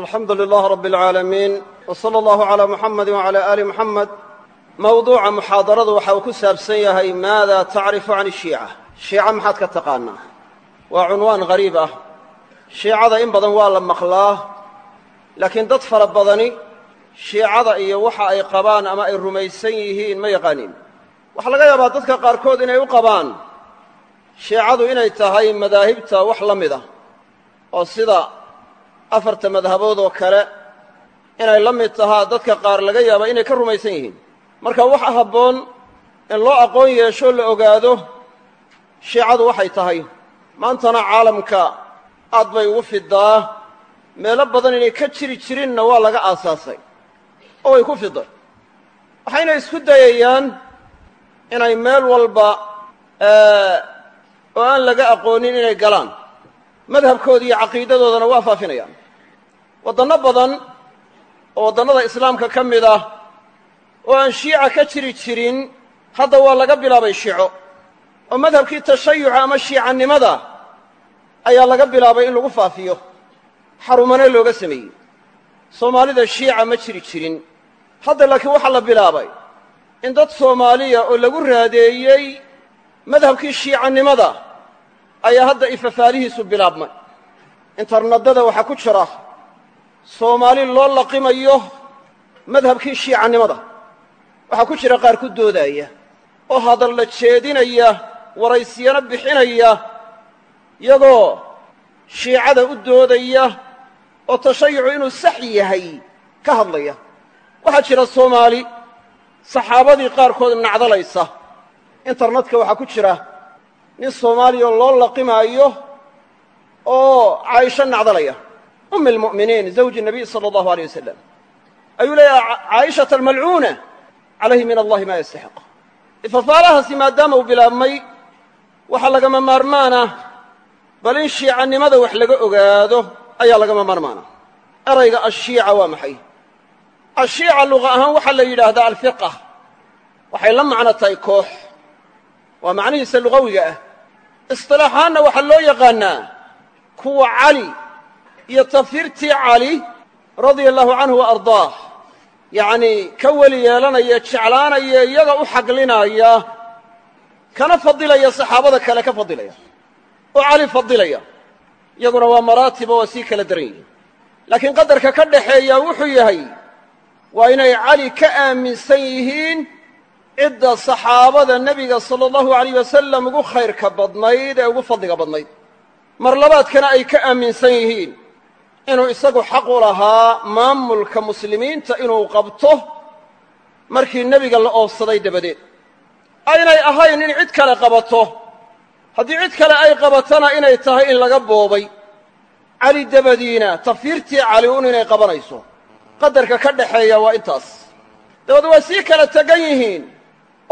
alxamdu lilah rab اlcaalamiin w sala allahu calaa muxamadi wacala aali muxamed mowduuca muxaadaradu waxa uu ku saabsan yahay maada tacrifu can ishiica shiica maxaad ka taqaanaa? Waa cunwaan hariib ah. Shiicada in badan waa la maqlaa laakiin dad fara badani shiicada iyo waxa ay qabaan ama ay rumaysan yihiin ma yaqaaniin. Waxaa laga yaabaa dadka qaarkood inay u qabaan. Shiicadu inay tahay madaahibta wax la mid ah oo sida afarta madhabood oo kale inay la mid tahaa dadka qaar laga yaaba inay ka rumaysan yihiin. Marka waxa habboon in loo aqoon yeesho la ogaado shiicadu waxay tahay maantana caalamka aad bay ugu fidaa meelo badan inay ka jiri jirinna waa laga aasaasay oo way ku fiday waxayna isku dayayaan inay meel walba oo aan laga aqoonin inay galaan. Madhabkooda iyo caqiidadoodana waa faafinayaan waddanno badan oo waddannada islaamka ka mid ah oo aan shiica ka jiri jirin hadda waa laga bilaabay shiico. Oo madhabkii tashayuca ama shiicannimada ayaa laga bilaabay in lagu faafiyo xarumane looga sameeyey. Soomaalida shiica ma jiri jirin. Hadda laakiin waxaa la bilaabay in dad soomaaliya oo lagu raadeeyey madhabkii shiicannimada ayaa hadda ifafaalihiisu bilaabmay. Intarnadada waxaa ku jira soomaali loo laqimayo madhabkii shiicannimada waxaa ku jira qaar ku doodaya oo hadalla jeedinaya waraysiyana bixinaya iyagoo shiicada u doodaya oo tashayucu inuu sax yahay ka hadlaya. Waxaa jira soomaali saxaabadii qaarkood nacdalaysa. Internetka waxaa ku jira nin soomaaliya loo laqimaayo oo caaisho nacdalaya um almu'miniin zawji nabiy sala allahu aleyh wasalam ayuu leeyahay caa'ishata almalcuuna calayhi min allahi maa yastaxiq ifafaalahaasi maadaama uu bilaabmay waxaa lagama maarmaana bal in shiicannimada wax laga ogaado ayaa lagama maarmaana erayga ashiica waa maxay ashiica luqa ahaan waxaa la yidhaahdaa alfiqa waxay la macno tahay koox waa macnihiisa lugawiga ah istilaaxaanna waxaa loo yaqaannaa kuwa cali iyo tafiirtii cali radia allahu canhu wa ardaah. Yacnii ka weli yeelanaya jeclaanaya iyaga u xaqlinaya kana fadilaya saxaabada kale ka fadilaya. Oo cali fadilaya. Iyaguna waa maraatiba waa sii kala daran yihiin. Laakiin qadarka ka dhaxeeya wuxuu yahay waa inay cali ka aaminsan yihiin cidda saxaabada nebiga sala allahu alayh wasalam ugu khayrka badnayd ee ugu fadliga badnayd. Mar labaadkana ay ka aaminsan yihiin inuu isagu xaq u lahaa maamulka muslimiinta inuu qabto markii nebiga la oobsaday dabadeed. Aynay ahayn in cid kale qabato. Haddii cid kale ay qabatana inay tahay in laga boobay. Cali dabadiina tafiirtii cali un inay qabanayso. Qadarka ka dhaxeeya waa intaas. Dabeed waa sii kala tegan yihiin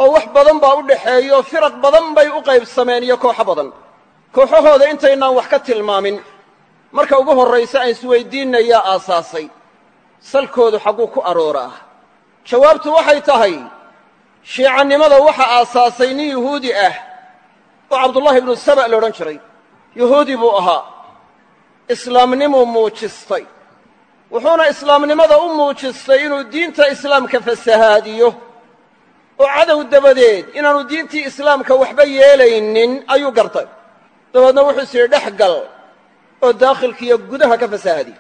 oo wax badan baa u dhaxeeya oo firaq badan bay u qaybsameen iyo kooxo badan. Kooxahooda intaynaan wax ka tilmaamin marka ugu horraysa aan isweyddiinnayaa aasaasay. Salkoodu xagguu ku arooraa. Jawaabtu waxay tahay shiicannimada waxa aasaasay nin yuhuudi ah. Oo cabdullaahi ibnu saba la odhan jiray. Yuhuudi buu ahaa. Islaamnimuu muujistay. Wuxuuna islaamnimada u muujistay inuu diinta islaamka fasahaadiyo. Oo cadow dabadeed inaanu diintii islaamka waxba yeelaynin ayuu gartay. Dabeedna wuxuu is yidhi dhex gal oo daakhilkiiyo gudaha ka fasahaadiy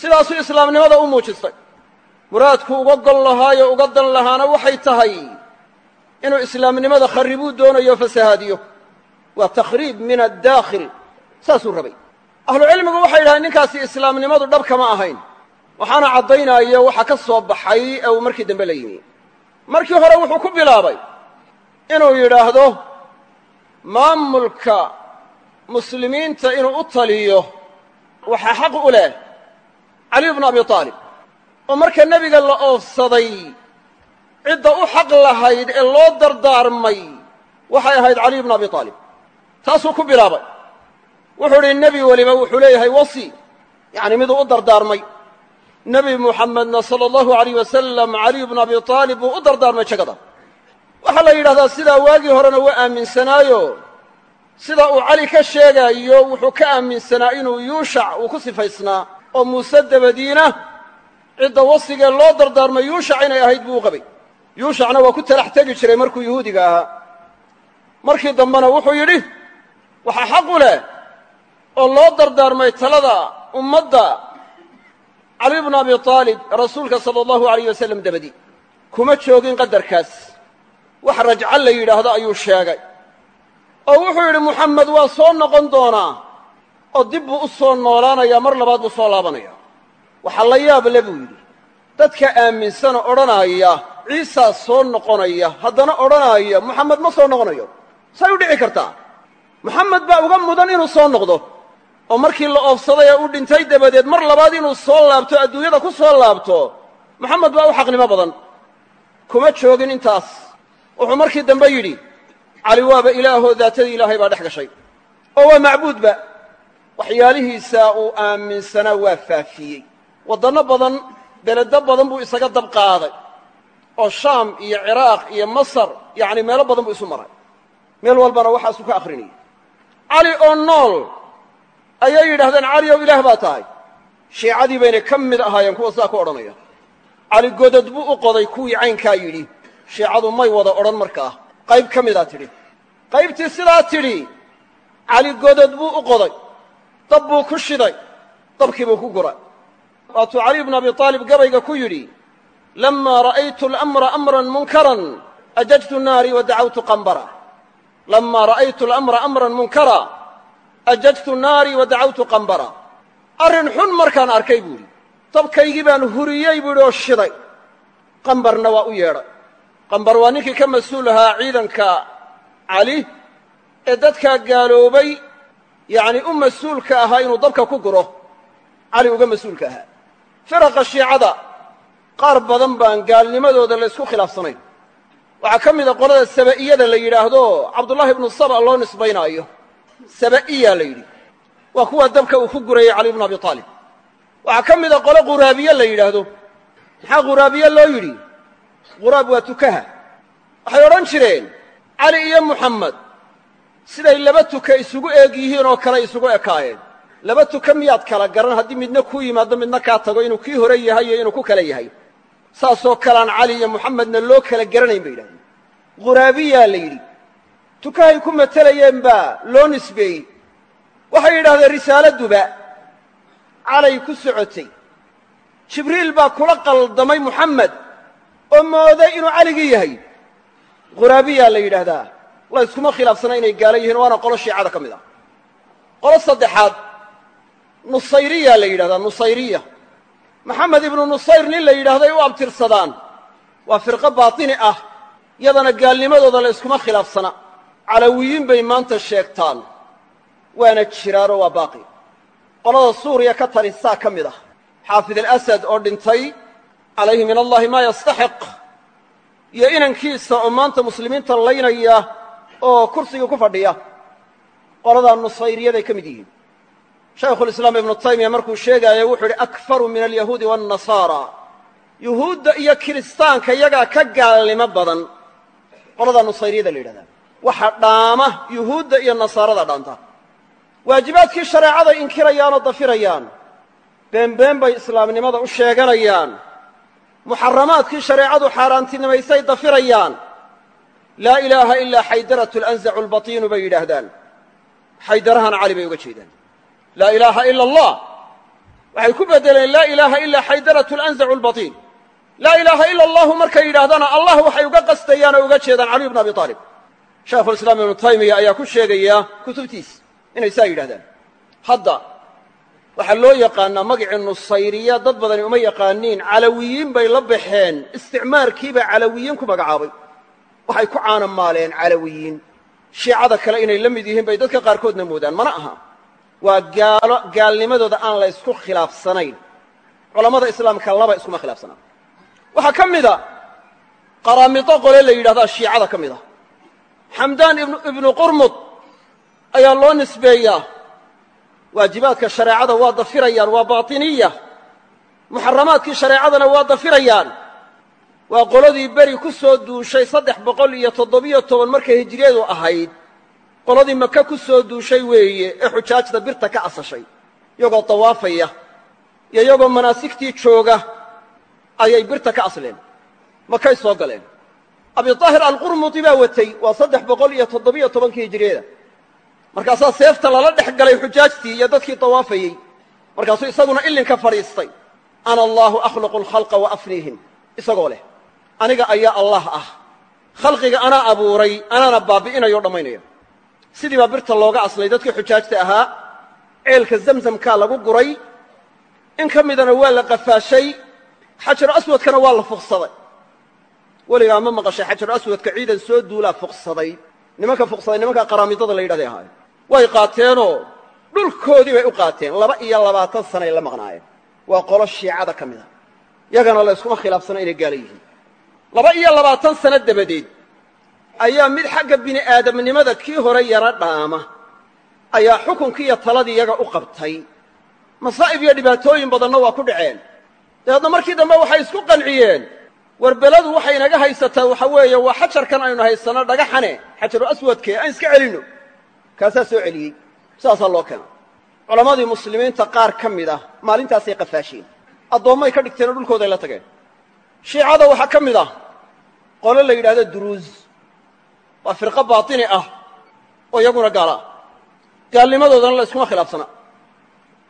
sidaasuu islaamnimada u muujistay muraadku uga gol lahaayo uga dan lahaana waxay tahay inuu islaamnimada kharribuu doonayo fasahaadiyo waa takhriib min addaakhil. Saasuu rabay. Ahlucilmigu waxay yidhahdeen ninkaasi islaamnimadu dhab kama ahayn. Waxaana caddaynaayo waxa ka soo baxay ee uu markii dambe la yimi. Markii hore wuxuu ku bilaabay inuu yidhaahdo maamulka muslimiinta inuu u taliyo waxaa xaq u leh caliyu bnu abi aalib oo marka nebiga la oofsaday cidda u xaq lahayd ee loo dardaarmay waxay ahayd caliyu bnu abi aalib taasuu ku bilaabay. Wuxuu idhi nebi weliba wuxuu leeyahay wasi. Yacni miduu u dardaarmay. Nebi muxamedna sala allahu alayh wasalam caliyu bnu abi aalib buu u dardaarmay jagada. Waxaa la yidhahdaa sidaa waagii horena waa aaminsanaayo sida uu cali ka sheegaayo wuxuu ka aaminsanaa inuu yuushac uu ku sifaysnaa oo muuse dabadiina cidda wasigee loo dardaarmay yuushac inay ahayd buu u qabay. Yuushacna waa ku talax tegi jiray markuu yuhuudiga ahaa. Markii dambena wuxuu yidhi waxaa xaq u leh oo loo dardaarmay talada ummadda cali bnu abi aalib rasuulka sala allahu alayh wasalam dabadi. Kuma joogin qadarkaas. Wax rajco la yidhaahdo ayuu sheegay oo wuxuu yidhi muxamed waa soo noqon doonaa oo dib buu u soo noolaanayaa mar labaad buu soo laabanaya. Waxaa la yaab le buu yidhi dadka aaminsanoo odhanaaya ciisaa soo noqonaya haddana odhanaaya muxamed ma soo noqonayo. Say u dhici kartaa. Muxamed baa uga mudan inuu soo noqdo oo markii la oofsaday ee uu dhintay dabadeed mar labaad inuu soo laabto adduunyada ku soo laabto moxamed baa u xaqnimo badan. Kuma joogin intaas. Wuxuu markii dambe yidhi cali waaba ilaahoo daatadii ilaahay baa dhex gashay. Oo waa macbuudba. Waxyaalihiisaa uu aaminsanaa waa faafiyey. Waddanno badan beledo badan buu isaga dab qaaday. Oo shaam iyo ciraaq iyo masar yacni meelo badan buu isu maray. Meel walbana waxaasuu ka akhrinayay. Cali oo nool ayay yidhahdeen cali ow ilaah baa tahay. Shiicadii baynay ka mid ahaayeen kuwa sidaa ku odhanaya. Cali godod buu u qoday kuwii caynkaa yidhi. Shiicadu may wada odhan markaa qayb ka midaa tidhi. Qaybtii sidaa tidhi cali godod buu u qoday dab buu ku shiday dabkii buu ku guray. Waatuu cali bnu abi aalib gabayga ku yidhi lamaa ra'aytu alamra amran munkaran ajajtu naari wa dacawtu qambara. Lamaa ra'aytu alamra amran munkara ajajtu naari wa dacawtu qambara. Arrin xun markaan arkay buu idhi dabkaygii baan huriyey buu idhi oo shiday qambarna waa u yeedhay qambar waa ninkii ka mas'uul ahaa ciidanka cali ee dadkaa gaaloobay yacni u mas'uulka ahaa inuu dabka ku guro. Cali uga mas'uulka ahaa. Firaqa shiicada qaar badan baan gaalnimadooda la ysku khilaafsanayn. Waxaa ka mida qolada saba'iyada la yidhaahdo cabdullaahi ibnu saba loo nisbaynaayo. Saba'iya la yidhi. Waa kuwa dabka uu ku gurayay cali bnu abi aalib waxaa ka mida qole quraabiye la yidhaahdo. Maxaa quraabiye loo yidhi quraab waa tukaha. Waxay odhan jireen cali iyo muxamed siday laba tuka isugu eeg yihiin oo kale isugu ekaayeen. Laba tuka miyaad kala garan? Haddii midna kuu yimaado midna kaa tago inuu kii hore yahay iyo inuu ku kale yahay. Saasoo kaleaan cali iyo muxamedna loo kala garanayn bay yidhahdeen. Quraabiyaa la yidhi tukahay ku matelayeen baa loo nisbeeyey. Waxay yidhahdeen risaaladduba calay ku socotay. Jibriil baa kula qaldamay muxamed oo mooday inuu caligii yahay. Quraabiyaa la yidhaahdaa la yskuma khilaafsana inay gaalo yihiin waana qolo shiicada ka mid ah. Qolo saddexaad nusayriya la yidhahdaa nusayriya. Maxamed ibnu nusayr nin la yidhaahday u abtirsadaan waa firqo baatini ah yadana gaalnimadooda la yskuma khilaafsana. Calawiyiin bay maanta sheegtaan. Waana jiraanoo waa baaqi. Qolada suuriya ka talisaa ka mid ah. Xaafid alasad oo dhintay calayhi min allahi maa yastaxiq. Iyo inankiisa oo maanta muslimiinta laynaya oo kursiga ku fadhiya qoladaa nusayriyaday ka mid yihiin. Shaykhulislaam ibnu taymiya markuu sheegaayo wuxuu idhi akfaru min alyahuudi waannasaara yuhuudda iyo kiristaanka iyagaa ka gaalnimo badan qoladaa nusayriyada la yidhahdaa. Waxa dhaama yuhuudda iyo nasaarada dhaanta. Waajibaadkii shareecaday inkirayaanoo dafirayaan beenbeen bay islaamnimada u sheeganayaan muxaramaadkii shareecadu xaaraantinimaysay dafirayaan. Laa ilaaha ilaa xaydaratu lanzacu lbatiinu bay yidhaahdaan. Xaydarahan cali bay uga jeedaan. Laa ilaaha ila allah. Waxay ku beddeleen laa ilaaha ilaa xaydaratu lanzacu lbatiin laa ilaaha ila allahu markay yidhaahdana allah waxay uga qastayaan oo uga jeedaan caliy bnu abi aalib shaykhulislaam ibnu taymiya ayaa ku sheegaya kutubtiis. Inay saa yidhahdaan hadda waxaa loo yaqaanaa magacii nusayriya dad badani uma yaqaaniin calawiyiin bay la baxeen. Isticmaarkiibaa calawiyiin ku magacaabay. Waxay ku caanamaaleen calawiyiin. Shiicada kale inay la mid yihiin bay dadka qaarkoodna moodaan. Mana aha. Waa gaalo gaalnimadooda aan la ysku khilaafsanayn. Culammada islaamka laba iskuma khilaafsanaan. Waxaa ka mida qaraamido qole la yidhahdaa shiicada ka mid a. Xamdaan ibnu qurmud ayaa loo nisbeeyaa waajibaadka shareecada waa dafirayaan waa baatiniya. Muxaramaadkii shareecadana waa dafirayaan. Waa qoladii beri ku soo duushay saddex boqol iyo toddobiyo toban markay hijiriyadu ahayd. Qoladii maka ku soo duushay weeye ee xujaajta birta ka asashay iyagoo dawaafaya iyo iyagoo manaasigtii jooga ayay birta ka asleen. Makay soo galeen. Abiaahir alqurmudi baa watay waa saddex boqol iyo toddobiyo tobankii hijiriyada markaasaa seefta lala dhex galay xujaajtii iyo dadkii dawaafayey markaasuu isaguna ilinka fadhiistay. Ana allaahu akhluqu alkhalqa wa afniihim. Isagoo leh aniga ayaa allah ah. Khalqiga anaa abuuray anaana baabi'inayo o dhammaynaya. Sidii baa birta looga aslay dadkii xujaajta ahaa ceelka zamzamkaa lagu guray. In ka midana waa la qafaashay. Xajaru aswadkana waa la fuqsaday. Weligaa ma maqashay xajaru aswadka ciidan soo duulaa fuqsaday. Nimanka fuqsaday nimanka qaraamidada la yidhahday ahaayeen way qaateenoo dhulkoodii bay u qaateen. Laba iyo labaatan sanay la maqnaayeen waa qolo shiicada ka mid a. Yagana la yskuma inay gaala yihiin. Laba iyo labaatan sano dabadeed ayaa mid xagga bini aadamnimada kii hore yaro dhaama. Ayaa xukunkii iyo taladii yaga u qabtay. Masaa'ib iyo dhibaatooyin badanna waa ku dhaceen. Dabeedna markii dambe waxay isku qanciyeen. Warbeladu waxay inaga haysataa waxa weeye waa xajarkan aynu haysanno dhagaxane xajaru aswadkee aan iska celinno kaasaa soo celiyey. Sidaasaa loo keena culammadii muslimiinta qaar ka mid ah maalintaasay qafaasheen addoommay ka dhigteen oo dhulkooday la tageen. Shiicada waxaa ka mid ah qole la yidhahdo duruus waa firqo baatini ah oo iyaguna gaala. Gaalnimadoodana la iskuma khilaafsana.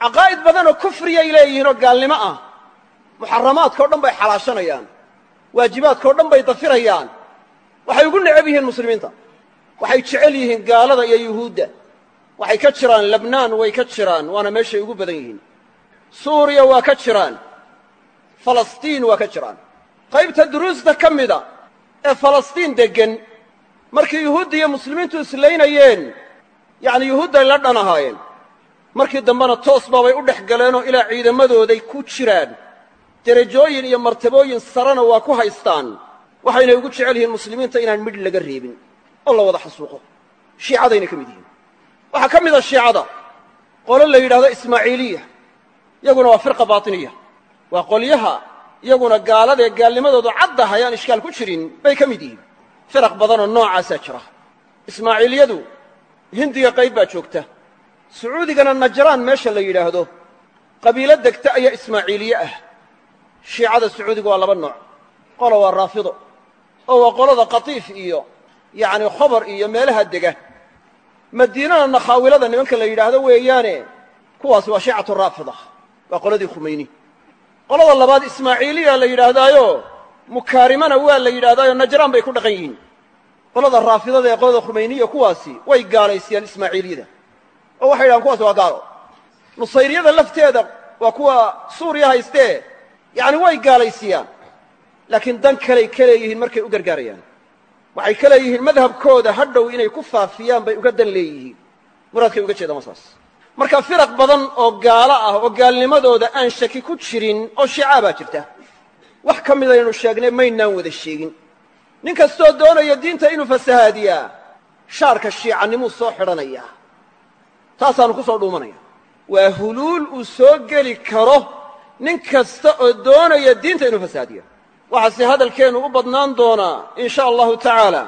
Caqaa'id badanoo kufriyay leeyihiin oo gaalnimo ah muxaramaadkao dhan bay xalaashanayaan. Waajibaadkao dhan bay dafirayaan. Waxay ugu necab yihiin muslimiinta waxay jecel yihiin gaalada iyo yuhuudda. Waxay ka jiraan lebnaan way ka jiraan waana meeshay ugu badan yihiin. Suuriya waa ka jiraan. Falastiin waa ka jiraan. Qaybta duruusta ka mida ee falastiin deggan markii yuhuudda iyo muslimiintu islaynayeen yacni yuhuudday la dhan ahaayeen markii dambena toos baabay u dhex galeenoo ilaa ciidamadooday ku jiraan derajooyin iyo martabooyin sarena waa ku haystaan waxaynay ugu jecel yihiin muslimiinta inaan midh laga reebin oo la wada xasuuqo. Shiicadayna ka mid yihiin. Waxaa ka mid a shiicada. Qolo la yidhahdo ismaaciiliya. Yaguna waa firqa baatiniya. Waa qolyaha iyaguna gaaladaee gaalnimadoodu caddah ayaan ishkaal ku jirin bay ka mid yihiin. Firaq badanoo noocaasaa jira. Ismaaciiliyadu hindiga qayb baa joogta. Sacuudigana najraan meesha la yidhaahdo. Qabiilo degta ayaa ismaaciiliye ah. Shiicada sacuudiga waa laba nooc. Qola waa raafido oo waa qolada qatiif iyo yacni khobar iyo meelaha dega madiinana nakhaawilada nimanka la yidhaahdo weeyaane kuwaasi waa shiicatu raafida waa qoladii khumayni. Qolada labaad ismaaciiliya la yidhaahdaayo mukaarimana waa la yidhahdaayo najraan bay ku dhaqan yihiin. Qolada raafidada ee qolada khumayniya kuwaasi way gaalaysiyaan ismaaciiliyada. Oo waxay yidhahaan kuwaasi waa gaalo. Nusayriyada lafteeda waa kuwa suuriya haystee yacni way gaalaysiyaan laakiin dan kaley ka leeyihiin markay u gargaarayaan waxay ka leeyihiin madhabkooda hadhow inay ku faafiyaan bay uga dan leeyihiin. Muraadkay uga jeedaan waa saas marka firaq badan oo gaalo ah oo gaalnimadooda aan shaki ku jirin oo shiicaa baa jirta. Wax ka midaynu sheegnay maynaan wada sheegin. Nin kastoo doonaya diinta inuu fasahaadiyaa shaarka shiicanimuu soo xidhanayaa taasaannu ku soo dhuumanaya. Waa huluul uu soo geli karo nin kasta oo doonaya diinta inuu fasahaadiyo waxaase hadalkeennu u badnaan doonaa in sha allahu tacaala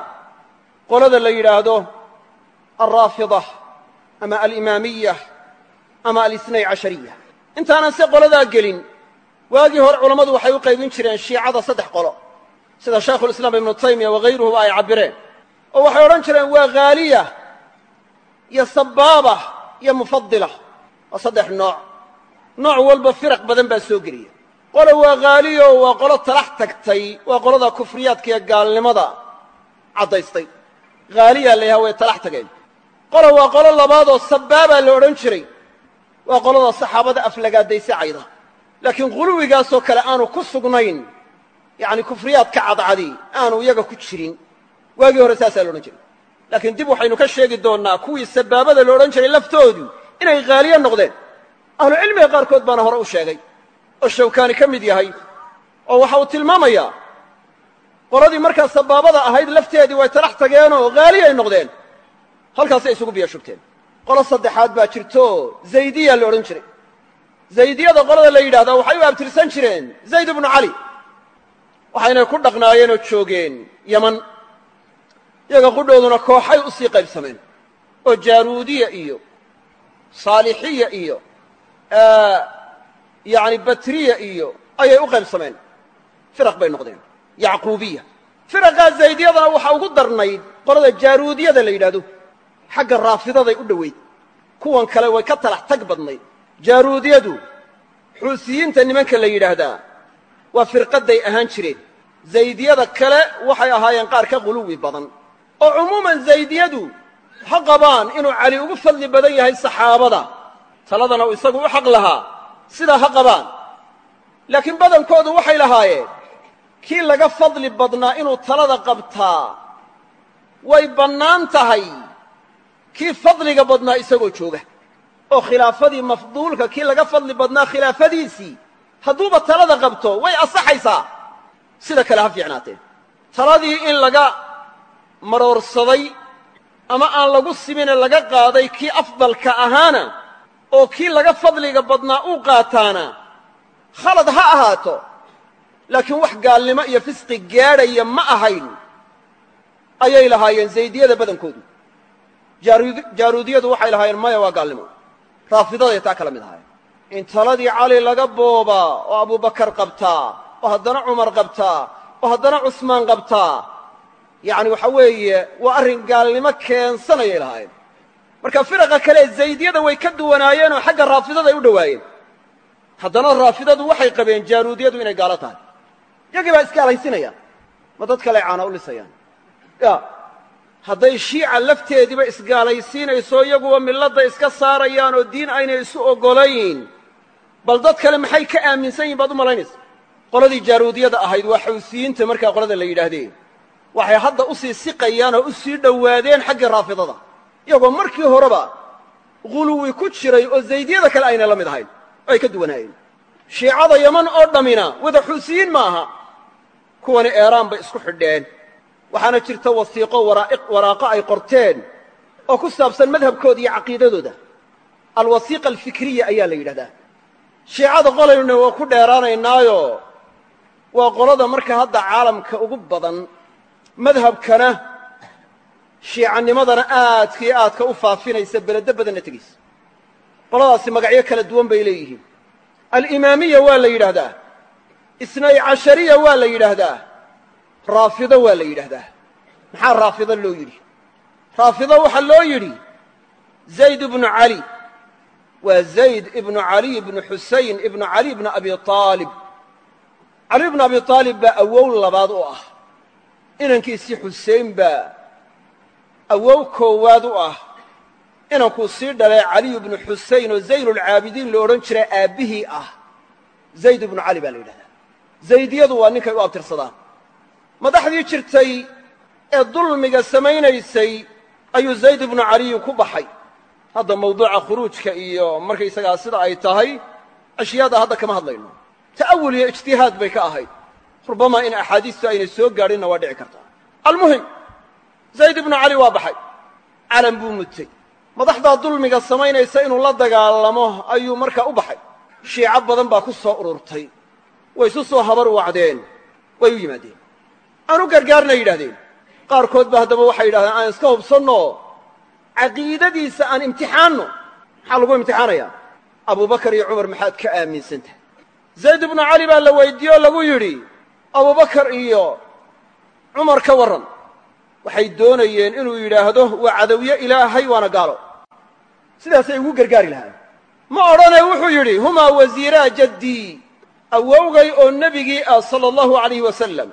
qolada la yidhaahdo alraafida ama alimaamiya ama alisnay cashariya. Intaanan se qoladaa gelin waagii hore culammadu waxay u qaybin jireen shiicada saddex qolo. Sida shaykhulislaam ibnu taymiya wakayruhuba ay cabbireen. Oo waxay odhan jireen waa haaliya iyo sabaaba iyo mufadila waa saddex nooc. Nooc walba firaq badan baa soo geliya qola waa haaliyo waa qolo talax tagtay waa qolada kufriyaadka iyo gaalnimada caddaystay. Haaliyaa la yahaa way talax tageen. Qola waa qolo labaadoo sabaabaa la odhan jiray. Waa qolada saxaabada aflagaadaysa cayda. Laakiin quluwigaasoo kale aanu ku sugnayn yacni kufriyaadka cadcadi aanu iyaga ku jirin. Waagii hore saasaa la odhan jiray. Laakiin dib waxaynu ka sheegi doonnaa kuwii sabaabada la odhan jiray laftoodu inay haaliye noqdeen. Ahlucilmiga qaarkood baana hore u sheegay oo shawkaani ka mid yahay oo waxa uu tilmaamayaa qoladii markaa sabaabada ahayd lafteedii way talax tageenoo haaliyay noqdeen. Halkaasay isugu biyo shubteen. Qolo saddexaad baa jirto zaydiya la odhan jiray. Zaydiyada qolada la yidhahdaa waxay u abtirsan jireen zayd ibnu cali waxaynay ku dhaqnaayeen oo joogeen yaman. Iyaga qudhooduna kooxay u sii qaybsameen. Oo jaaruudiya iyo saalixiya iyo yacni batriya iyo ayay u qaybsameen firaq bay noqdeen. Yacquubiya. Firaqaa zaydiyadana waxaa ugu darnayd qolada jaaruudiyada la yidhahdo xagga raafidaday u dhoweyd kuwan kale way ka talax tag badnayd. Jaaruudiyadu xuusiyiinta nimanka la yidhaahdaa waa firqadday ahaan jireen. Zaydiyada kale waxay ahaayeen qaar ka quluwi badan. Oo cumuuman zaydiyadu ha qabaan inuu cali ugu fadli badan yahay saxaabada. Taladana uu isagu u xaq lahaa sidaa ha qabaan. Laakiin badankoodu waxay lahaayeen kii laga fadli badnaa inuu talada qabtaa way bannaan tahay. Kii fadliga badnaa isagoo jooga oo khilaafadii mafduulka kii laga fadli badnaa khilaafadiisii hadduuba talada qabto way asaxaysaa sida kale ha fiicnaateen. Taladii in laga maroorsaday ama aan lagu simine laga qaaday kii afdalka ahaana oo kii laga fadliga badnaa uu qaataana. Khalad ha ahaato laakiin wax gaalnimo iyo fisqi gaadhaya ma ahayn. Ayay lahaayeen zaydiyada badankoodu. Jaaruudiyadu waxay lahaayeen maya waa gaalnimo. Raafidaday taa kala mid ahaayeen. In taladii cali laga boobaa oo abubakar qabtaa oo haddana cumar qabtaa oo haddana cusmaan qabtaa yacni waxa weeye waa arrin gaalnimo keensanayay lahaayeen marka firaqa kale zaydiyada way ka duwanaayeenoo xagga raafidaday u dhowaayeen haddana raafidadu waxay qabeen jaaruudiyadu inay gaalo tahay. Yagii baa isgaalaysinayaan ma dad kale caana u lisayaan. Ya hadday shiica lafteediiba isgaalaysiinayso iyaguba milladda iska saarayaan oo diin aynay isu oggolayn. Bal dad kale maxay ka aaminsan yihiin baad u malaynaysa? Qoladii jaaruudiyada ahayd waa xawsiyiinta markaa qolada la yidhaahdeen waxay hadda u sii siqayaan oo u sii dhowaadeen xaggii raafidada iyagoo markii horeba guluwi ku jiray oo zaydiyada kale aynay la mid ahayn ay ka duwanaayeen. Shiicada yaman oo dhammina wada xuusiyiin ma aha kuwani eeraan bay isku xidheen. Waxaana jirta wasiiqo waraaqo ay qorteen oo ku saabsan madhabkooda iyo caqiidadooda. Alwasiiqa alfikriya ayaa la yidhahdaa. Shiicada qolaynuna waa ku dheeraanaynaayo. Waa qolada marka hadda caalamka ugu badan madhabkana shiicanimadana aadka iyo aadka u faafinaysa beledo badanna tegaysa qoladaasi magacyo kala duwan bay leeyihiin. Alimaamiya waa la yidhaahdaa. Isnay cashariya waa la yidhaahdaa. Raafido waa la yidhaahdaa. Maxaa raafido loo yidhi? Raafido waxaa loo yidhi zayd ibnu cali waa zayd ibnu caliy ibnu xusayn ibnu cali ibnu abi aalib cali ibnu abi aalib baa awow labaad u ah. Inankiisii xusein baa awow koowaad u ah inankuu sii dhalee caliyu ibnu xusayn oo zaynulcaabidiin la odhan jiray aabbihii ah. Zayd ibnu cali baa la yidhahdaa. Zaydiyadu waa ninkay u abtirsadaan. Madaxdii jirtay ee dulmiga samaynaysay ayuu zayd ibnu caliyu ku baxay. Hadda mawduuca khuruujka iyo markaysagaa sida ay tahay ashyaada hadda kama hadlayno. Ta'awul iyo ijtihaad bay ka ahayd. Rubamaa in axaadiistu aynay soo gaadhinna waa dhici kartaa. Almuhim zayd ibnu cali waa baxay. Calan buu mutay. Madaxdaa dulmiga samaynaysa inuu la dagaalamo ayuu markaa u baxay. Shiico badan baa ku soo ururtay. Way isu soo habar wacdeen way u yimaadeen. Aan u gargaarna yidhahdeen qaarkood ba haddaba waxay yidhahdeen aan iska hubsanno. Caqiidadiisa aan imtixaanno. Maxaa lagu imtixaanayaa? Abubakar iyo cumar maxaad ka aaminsan tahay. Zayd ibnu cali baa la weydiiye oo lagu yidhi abubakar iyo cumar ka warran waxay doonayeen inuu yidhaahdo waa cadowye ilaahay waana gaalo. Sidaasay ugu gargaari lahaan ma odhane wuxuu yidhi humaa wasiiraa jaddii awowgay oo nebigii ah sala allahu alayh wasalam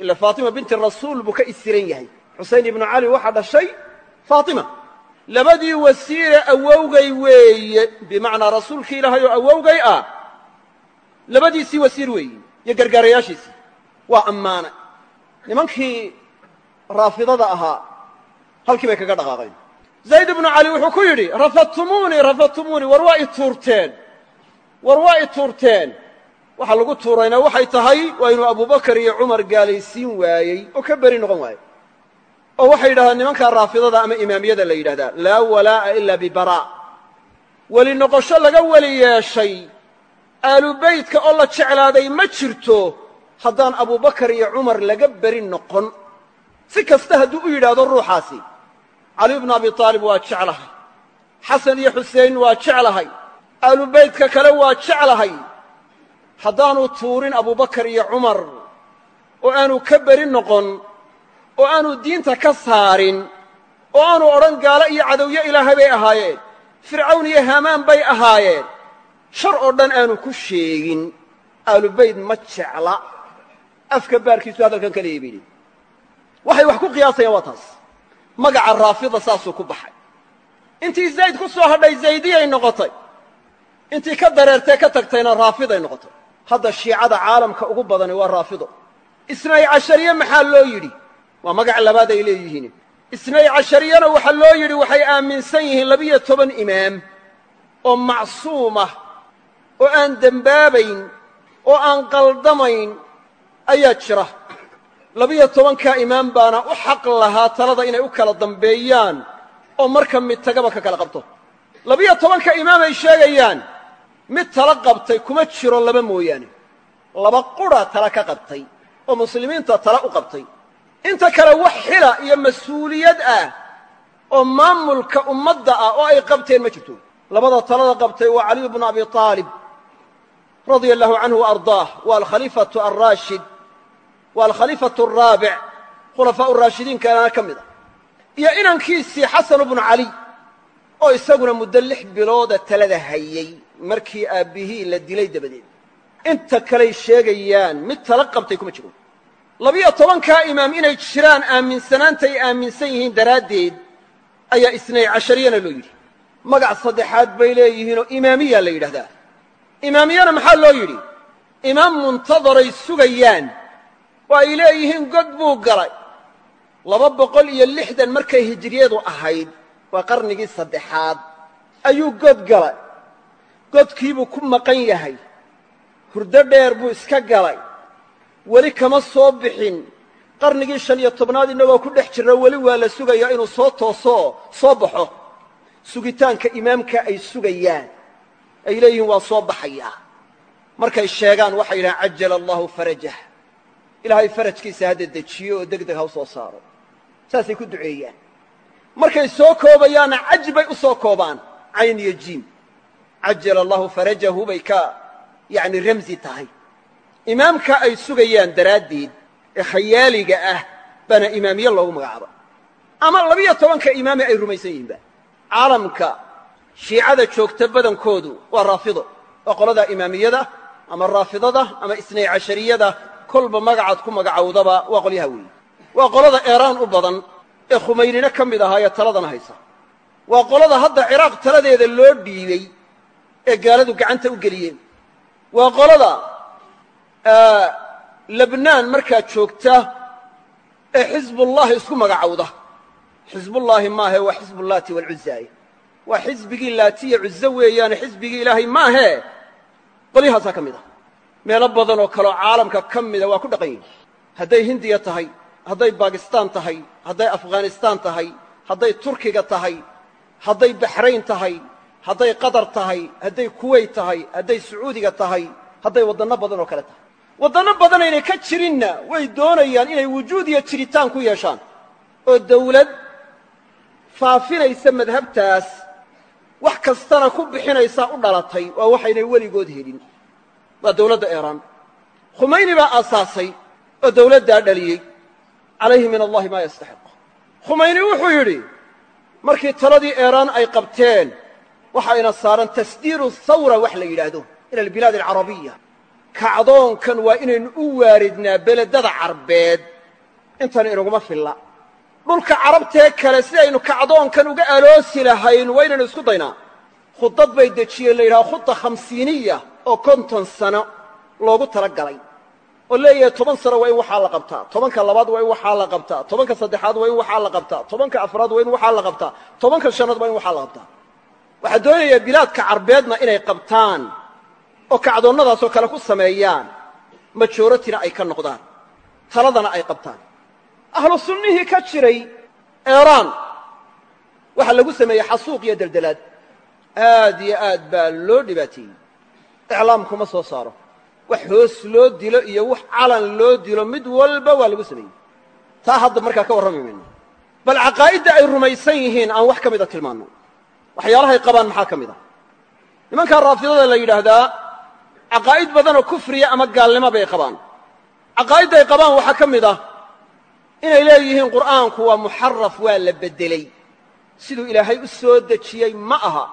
ila faatima binti rasuul buu ka isiran yahay. Xuseyn ibnu cali waxaa dhashay faatima labadii wasiire awowgay weeye bimacnaa rasuulkii ilaahay oo awowgay ah labadiisii wasiir weeye iyo gargaarayaashiisii waa ammaana. Nimankii raafidada ahaa. Halkii bay kaga dhaqaaqeen zayd ibnu cali wuxuu ku yidhi rafadtumuunii rafadtumuunii war waa i tuurteen. War waa i tuurteen. Waxaa lagu tuurayna waxay tahay waa inuu abubakar iyo cumar gaalaysiin waayey oo ka beri noqon waayey. Oo waxay yidhahdaan nimankaa raafidada ama imaamiyada la yidhahdaa laa walaa'a ila bibaraa weli noqosho laga weli yeeshay aalubaydka oo la jeclaaday ma jirto haddaan abubakar iyo cumar laga beri noqon si kasta hadduu u yidhaahdo ruuxaasi. Cali bnu abi aalib waa jeclahay. Xasan iyo xusein waa jeclahay. Aalubaydka kale waa jeclahay. Haddaanu tuurin abubakar iyo cumar oo aanu ka beri noqon oo aanu diinta ka saarin oo aanu odhan gaalo iyo cadowyo ilaahay bay ahaayeen. Fircawn iyo haamaan bay ahaayeen. Shar oo dhan aanu ku sheegin aalubayd ma jecla. Afka baarkiisu hadalkan ka leeyay bayidhi waxay wax ku qiyaasayaan waa taas. Magaca raafida saasuu ku baxay. Intii zayd ku soo hadhay zaydiyay noqotay. Intii ka dareertee ka tagtayna raafiday noqotay. Hadda shiicada caalamka ugu badani waa raafido. Isnay cashariye maxaa loo yidhi? Waa magac labaad ay leeyihiin. Isnay cashariyana waxaa loo yidhi waxay aaminsan yihiin labiyo toban imaam oo macsuumah oo aan dembaabayn oo aan qaldamayn ayaa jira labiyo tobankaa imaam baana u xaq lahaa talada inay u kala dambeeyaan oo marka mid tagaba ka kala qabto. labiyo tobanka imaam ay sheegayaan mid tala qabtay kuma jiro laba mooyaane. laba qura tala ka qabtay oo muslimiinta tala u qabtay. inta kale wax xila iyo mas'uuliyad ah oo maamulka ummadda ah oo ay qabteen ma jirto. labada talada qabtay waa caliyu bnu abi aalib radia allahu canhu wa ardaah waa alkhaliifatu alraashid waa alkhaliifatu araabic khulafaa uraashidiinkaana ka mid ah. Iyo inankiisii xasanu bnu cali oo isaguna muddo lix bilooda talada hayey markii aabbihii la dilay dabadeed. Inta kaley sheegayaan mid tala qabtay kuma jiro. Labiyo tobankaa imaam inay jiraan aaminsanaanta ay aaminsan yihiin daraaddeed ayaa isnay cashariyana loo yidhi. Magac saddexaad bay leeyihiinoo imaamiya la yidhahdaa. Imaamiyana maxaa loo yidhi? Imaam muntadaray sugayaan oo ay leeyihiin god buu galay. Laba boqol iyo lixdan markay hijiriyadu ahayd waa qarnigii saddexaad ayuu god galay. Godkiibuu ku maqan yahay. Hurdo dheer buu iska galay. Weli kama soo bixin. Qarnigii shan iyo tobnaad innagoo ku dhex jirra weli waa la sugayaa inuu soo toosoo soo baxo. Sugitaanka imaamka ay sugayaan. Ay leeyihiin waa soo baxayaa. Markay sheegaan waxay yidhahaan cajala allahu farajah ilaahay farajkiisa hadda dejiyo oo deg deg ha u soo saaro. Saasay ku duceeyaan. Markay soo koobayaanna caj bay u soo koobaan cayn iyo jiim cajala allahu farajahu bay ka yacni ramsi tahay. Imaamka ay sugayaan daraaddeed ee khayaaliga ah baana imaamiye loogu magacaaba ama labiyo tobanka imaame ay rumaysan yihiinba caalamka shiicada joogta badankoodu waa raafido. Waa qoladaa imaamiyada ama raafidada ama isnay cashariyada kolba magacaad ku magacowdaba waa qolyaha weeye. Waa qolada eeraan u badan ee khumaynina ka mid ahaa ee taladana haysa. Waa qolada hadda ciraaq taladeeda loo dhiibey ee gaaladu gacanta u geliyeen. Waa qolada lebnaan markaa joogta ee xisbullahi isku magacowda. Xisbullaahi maahe waa xisbullaati waalcuzaaye waa xisbigii laatiya cuzo weeyaane xisbigii ilaahay maahee qolyahaasaa ka mid ah meelo badan oo kaleo caalamka ka mida waa ku dhaqan yihiin hadday hindiya tahay hadday baakistaan tahay hadday afghanistaan tahay hadday turkiga tahay hadday baxrayn tahay hadday qatar tahay hadday kuwayt tahay hadday sacuudiga tahay hadday waddanno badan oo kale tahay. Waddanno badanaynay ka jirinna way doonayaan inay wujuud iyo jiritaan ku yeeshaan. Oo dawlad faafinaysa madhabtaas wax kastana ku bixinaysaa u dhalatay waa waxaynay weligood helin waa dawladda eeraan khumayni baa aasaasay oo dawladdaa dhaliyey. Calayhi min allahi maa yastaxiq. Khumayni wuxuu yidhi markii taladii eeraan ay qabteen waxayna saaran tasdiiru thawra wax la yidhaahdo ila albilaad alcarabiya kacdoonkan waa inaynu u waaridnaa beledada carbeed. Intan inaguma filla. Dhulka carabtee kale sidaynu kacdoonkan uga aloosi lahayn waa inaynu isku daynaa. Khudad bay dejiyeen la yidhaha khuda khamsiiniya oo konton sano loogu tala galay oo leeyahay toban sano waa in waxaa la qabtaa tobanka labaad waa in waxaa la qabtaa tobanka saddexaad waa in waxaa la qabtaa tobanka afraad waa in waxaa la qabtaa tobanka shanaad waa in waxaa la qabtaa. Waxaa doonayaa bilaadka carbeedna inay qabtaan oo kacdoonnadaasoo kale ku sameeyaan majooratina ay ka noqdaan taladana ay qabtaan. Ahlu sunnihii ka jiray eeraan. Waxaa lagu sameeyey xasuuq iyo deldelaad aad iyo aad baa loo dhibaateeyey iclaamkuma soo saaro. Wax hoos loo dilo iyo wax calan loo dilo mid walba waa lagu sameeyey. Taa hadda markaa ka warrami mayno bal caqaa'idda ay rumaysan yihiin aan wax ka mida tilmaanno. Waxyaalahay qabaan maxaa ka mid a nimankaa raafidada la yidhaahdaa caqaa'id badanoo kufriya ama gaalnimo bay qabaan. Caqaa'idday qabaan waxaa ka mid ah inay leeyihiin qur'aanku waa muxaraf waa la beddeley siduu ilaahay u soo dejiyey ma aha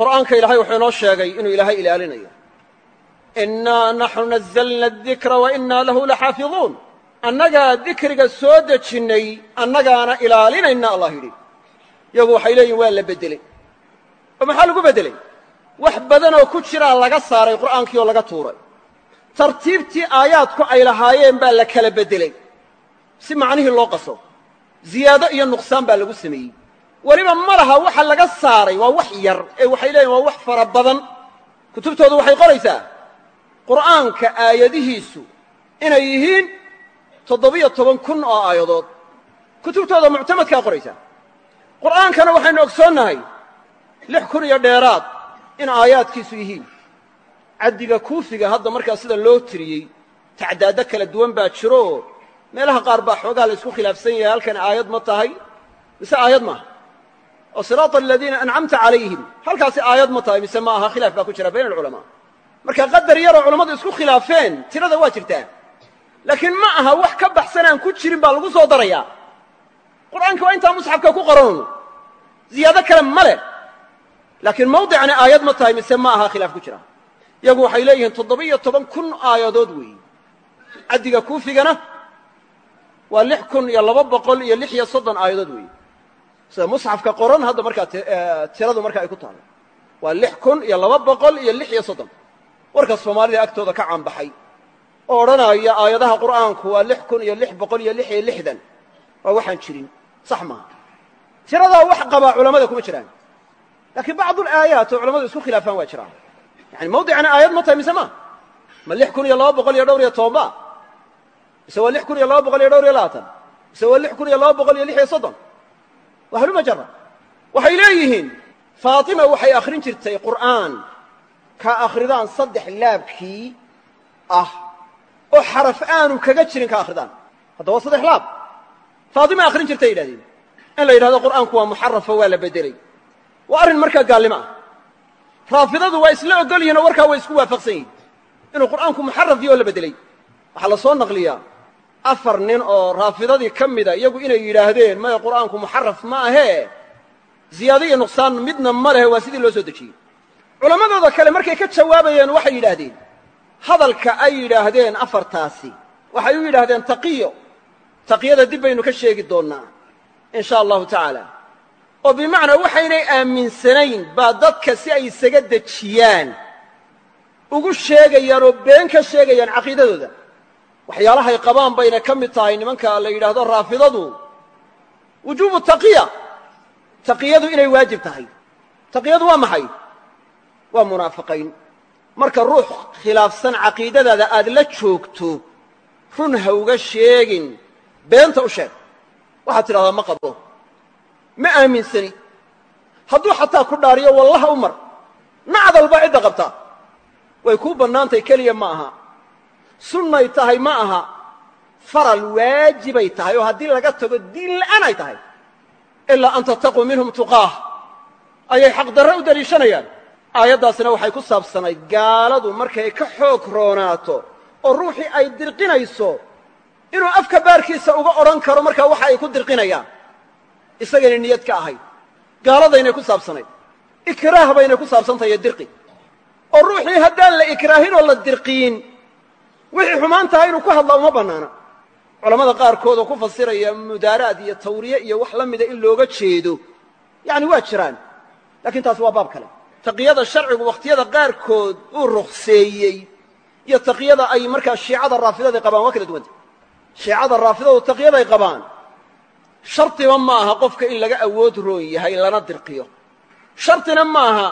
qur'aanka ilaahay wuxuu inoo sheegay inuu ilaahay ilaalinayo. Innaa naxnu nazalna adikra wa innaa lahu laxaafiduun annagaa dikriga soo dejinnay annagaana ilaalinayna allah yidhi. Iyagu waxay leeyihiin waa la beddeley oo maxaa lagu beddeley wax badanoo ku jiraa laga saaray qur'aankii oo laga tuuray. Tartiibtii aayaadku ay lahaayeen baa la kala beddeley si macnihii loo qaso ziyaado iyo nuqsaan baa lagu sameeyey weliba ma laha waxa laga saaray waa wax yar ee waxay leeyihiin waa wax fara badan. Kutubtoodu waxay qoraysaa qur'aanka aayadihiisu inay yihiin toddobiyo toban kun oo aayadood. Kutubtooda muctamadkaa qoraysaa. Qur'aankana waxaynu ogsoonnahay lix kun iyo dheeraad in aayaadkiisu yihiin. Caddiga kuufiga hadda markaa sida loo tiriyey tacdaaddo kala duwan baa jiro. Meelaha qaar baa xoogaa la isku khilaafsan yahay halkan aayad ma tahay. Mise aayad maaha oo siraata aladiina ancamta calayhim halkaasi aayad ma tahay mise ma aha khilaaf baa ku jira bayna alculamaa. Marka qadar yaroo culammadu isku khilaafeen tirada waa jirtaa. Laakiin ma aha wax ka baxsan aan ku jirin baa lagu soo darayaa. Qur'aanka waa intaa musxafka ku qoran. Ziyaado kale ma leh. Laakiin mawdicani aayad ma tahay mise ma aha khilaaf ku jira. Iyagu waxay leeyihiin toddoba-iyo toban aayadood weeye caddiga kuufigana waa lix kun iyo laba aayadood weeye sida musxafka qoran hadda markaa tiradu marka ay ku taalo. Waa lix kun iyo laba boqol iyo lix iyo soddon. Warka soomaalida agtooda ka caanbaxay. Oo odhanaya aayadaha qur'aanku waa lix kun iyo lix boqol iyo lix iyo lixdan. Waa waxaan jirin. Sax maaha tiradaa wax qabaa culammada kuma jiraan. Laakiin bacdu alaayaat oo culamadu isku khilaafaan waa jiraan. Yani mawdicana aayad ma tahay mise ma? Ma lix kun iyo laba boqol iyo dhowr iyo tobanba mise waa lix kun iyo laba boqol iyo dhowr iyo labaatan? Mise waa lix kun iyo laba boqol iyo lix iyo soddon waa haluma jara waxay leeyihiin faatima waxay akhrin jirtay qur'aan ka akhridaan saddex laabkii ah oo xaraf aanu kaga jirin ka akhridaan. Hadda waa saddex laab. Faatima akhrin jirtay yidhahdeen. In la yidhahdo qur'aanku waa muxarafo waa la beddeley waa arrin markaa gaalnimo ah. Raafidadu waa isla ogol yihiin oo warkaa way isku waafaqsan yihiin inuu qur'aanku muxaraf iyo la beddeley waxaa la soo naqliyaa afar nin oo raafidadii ka mida iyagu inay yidhaahdeen maya qur'aanku muxaraf ma ahee ziyaado iyo nuqsaan midna ma lehe waa sidii loo soo dejiyey. Culammadooda kale markay ka jawaabayeen waxay yidhaahdeen hadalka ay yidhaahdeen afartaasi waxay u yidhaahdeen taqiyo. Taqiyada dib baynu ka sheegi doonnaa in sha allahu tacaala. Oo bimacnaa waxaynay aaminsanayn baa dadka si ay isaga dejiyaan. Ugu sheegayaan oo been ka sheegayaan caqiidadooda waxyaalahay qabaan bayna ka mid tahay nimanka la yidhaahdo raafidadu. Wujuubu taqiya. Taqiyadu inay waajib tahay. Taqiyadu waa maxay? Waa munaafiqayn marka ruux khilaafsan caqiidadaada aad la joogto run ha uga sheegin. Beenta u sheeg. Waxaad tidhahdaa ma qabo. Ma aaminsani. Hadduu xataa ku dhaariyo wallaha u mar. Nacdal baa cidda qabtaa. Way kuu bannaantay keliya ma aha sunnay tahay ma aha. Faral waajibay tahay oo haddii laga tago diin la'aan ay tahay. Ilaa an tattaquu minhum tuqaah. Ayay xaqdarre u deliishanayaan aayaddaasina waxay ku saabsanayd gaaladu markay ka xoog roonaato oo ruuxii ay dirqinayso inuu afka baarkiisa uga odhan karo markaa waxa ay ku dirqinayaan. Isagayna niyad ka ahayd gaaladaynay ku saabsanayd. Ikraah baynay ku saabsantahay dirqi. Oo ruuxii haddaan la ikraahin oo la dirqiyin wixii xumaan tahay inuu ku hadlaa uma bannaana. Culammada qaarkood oo ku fasiraya mudaaraad iyo tawriye iyo wax la mida in looga jeedo yacni waa jiraan. Laakiin taasi waa baab kale. Taqiyada sharcigu wakhtiyada qaarkood uu rukhseeyey iyo taqiyada ay markaa shiicada raafidada qabaan waa kala duwanta shiicada raafidadu taqyaday qabaan shardiba ma aha qofka in laga awood roon yahay lana dirqiyo. Shardina ma aha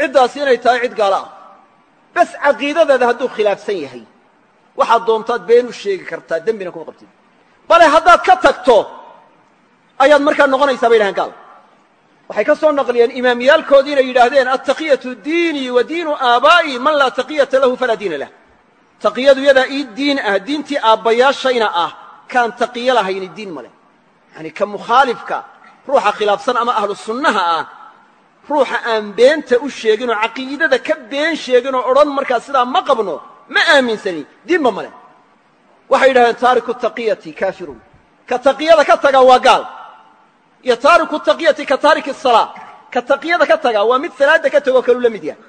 ciddaasi inay tahay cid gaalo ah. Bas caqiidadaada hadduu khilaafsan yahay waxaad doontaad been u sheegi kartaa dembina kuma qabtid. Bale haddaad ka tagto ayaad markaa noqonaysaa bay yidhahaan gaal. Waxay ka soo naqliyeen imaamiyaalkoodii inay yidhaahdeen attaqiyatu diinii wa diinu aabaa'i man laa taqiyata lahu falaa diina lah. Taqiyadu yadaa ii diin ah diintii aabbayaashayna ah kaan taqiyo lahayni diin ma leh. Ka mukhaalifka ruuxa khilaafsan ama ahlu sunnaha ah ruuxa aan beenta u sheegin oo caqiidada ka been sheegin oo odhan markaa sidaa ma qabno ma aaminsani diinba male. Waxay yidhahdeen taariku taqiyati kaafirun. Ka taqiyada ka taga waa gaal. Iyo taariku taqiyati ka taariki salaa ka taqiyada ka taga waa mid salaadda ka tagoo kaluu la mid yahay.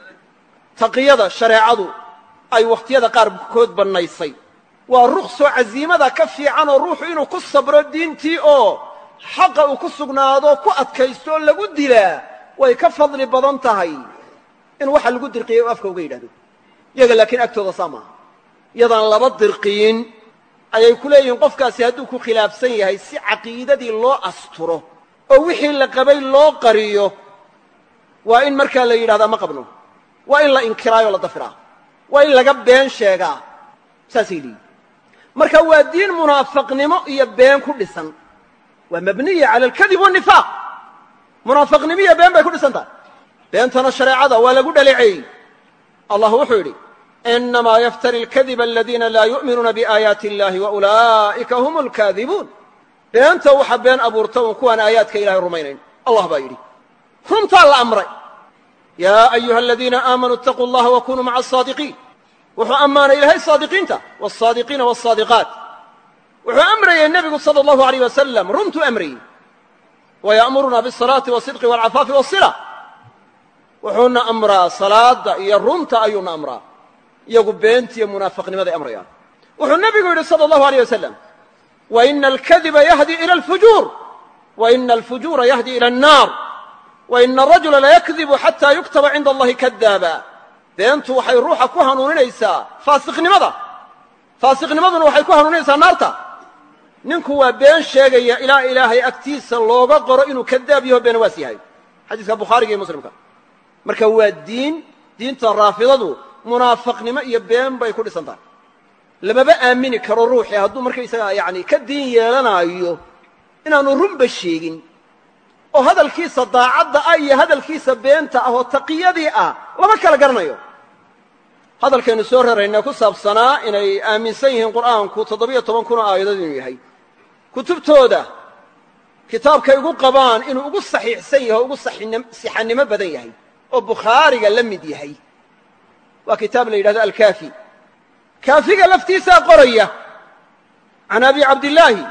Taqiyada shareecadu ay wakhtiyada qaarkood bannaysay. Waa ruksoo casiimada ka fiican oo ruuxu inuu ku sabro diintii oo xaqa uu ku sugnaado ku adkaysto lagu dilaa way ka fadli badan tahay. In waxa lagu dirqiyey u afka uga yidhahdo iyaga laakiin agtooda saa maaha yadaan laba dirqiyin ayay ku leeyihiin qofkaasi hadduu ku khilaafsan yahay si caqiidadii loo asturo oo wixii la qabay loo qariyo waa in markaa la yidhahdaa ma qabno. Waa in la inkiraayoo la dafiraa waa in laga been sheegaa. Saasay leeyihiin marka waa diin munaafaqnimo iyo been ku dhisan. Waa mabniya cala alkadib wanifaaq munaafaqnimo iyo been bay ku dhisan tahay. Beentana shareecada waa lagu dhaleeceeyey allah wuxuu yidhi inamaa yaftari alkadiba aladiina laa yu'minuuna biaayaati illahi wa ulaa'ika hum alkaadibuun beenta waxa been abuurta un kuwaan aayaadka ilahay rumaynayn allah baa yidhi runtaa la amray yaa ayuha aladiina aamanuu itaquu allaha wa kunuu maca asaadiqiin wuxuu ammaanay ilaahay saadiqiinta wasaadiqiina wasaadiqaat wuxuu amrayey nebigu sala allahu alayh wasalam runtuu amrayey waya'muruna biasalaati wasidqi waalcafaafi waasila wuxuuna amraa salaadda iyo runta ayuuna amraa iyagu beentiiyo munaafiqnimaday amrayaan. Wuxuu nebigu yidhi sala allahu aleyh wasalam wa ina alkadiba yahdii ila alfujuur wa ina alfujuura yahdii ila annaar wa ina arajula layakdibu xataa yuktaba cinda allahi kadaaba beentu waxay ruuxa ku hanuuninaysaa faasiqnimada. Faasiqnimaduna waxay ku hanuuninaysaa naarta. Ninku waa been sheegaya ilaa ilaahay agtiisa looga qoro inuu kadaab yaho been waas yahay. Xadiiska bukhaariga iyo muslimka. Marka waa diin diinta raafidadu munaafaqnimo iyo been bay ku dhisan tahay lamaba aamini karo ruuxii hadduu markaysagaa yani ka diin yeelanaayo inaanu runba sheegin. Oo hadalkiisa daacadda ah iyo hadalkiisa beenta ah oo taqiyadii ah lama kala garanayo. Hadalkaynu soo rarayna ku saabsanaa inay aaminsan yihiin qur'aanku toddobiyo toban kun oo aayadood inuu yahay. Kutubtooda kitaabkay ugu qabaan inuu ugu saxiixsan yahay o ugu sixannimo badan yahay oo bukhaariga la mid yahay waa kitaab la yidhahdo alkaafi kaafiga laftiisaa qoraya can abi cabdillaahi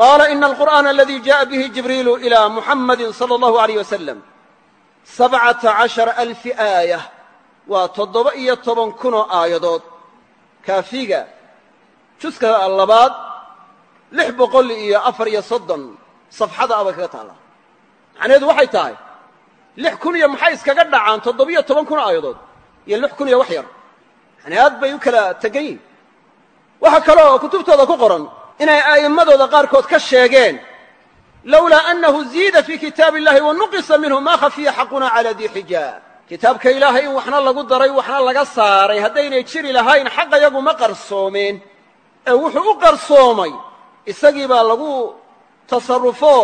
qaala ina alqur'aana aladii jaءa bihi jibriilu ilى muxamadi salى اllahu عaleyh wasalam sabcata cashara alfi aayah waa toddoba iyo toban kunoo aayadood kaafiga juska labaad lix boqol iyo afar iyo soddon safxada abay kaga taallaa macnaheedu waxay tahay lix kun iyo maxay iskaga dhacaan toddobiyo toban kun oo aayadood Iyo lix kun iyo wax yar. Yani aad bay u kala tegan yihiin waxaa kaloo kutubtooda ku qoran inay a'immadooda qaarkood ka sheegeen lowlaa annahu ziida fii kitaabi illahi wa nuqisa minhu ma khafiya xaquna cala dii xijaab. Kitaabka ilaahay in waxna lagu daray waxna laga saaray haddaynay jiri lahayn xaqayagu ma qarsoomeen ee wuxuu u qarsoomay. Isagii baa lagu tasarrufo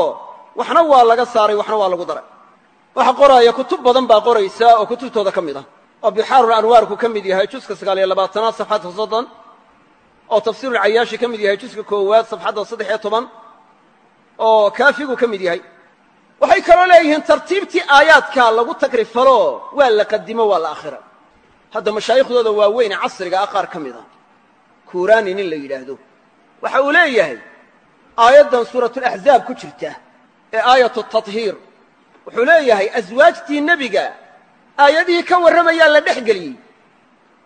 waxna waa laga saaray waxna waa lagu daray. Waxa qoraaya kutub badan baa qoraysa oo kutubtooda ka mid ah oo bixaarul anwaarku ka mid yahay juska sagaal iyo labaatanaad safxadda soddon oo tafsiirulcayaashi ka mid yahay juska koowaad safxadda saddex iyo toban oo kaafigu ka mid yahay. Waxay kaloo leeyihiin tartiibtii aayaadka lagu tagrifalo waa la qadimo waa la akhira. Hadda mashaayikhdooda waaweyne casriga ah qaar ka mid a kuuraani nin la yidhaahdo waxa uu leeyahay aayaddan suuratulaxzaab ku jirta ee aayatu tathiir. Wuxuu leeyahay aswaajtii nebiga aayadihii ka warramayaa la dhex geliyey.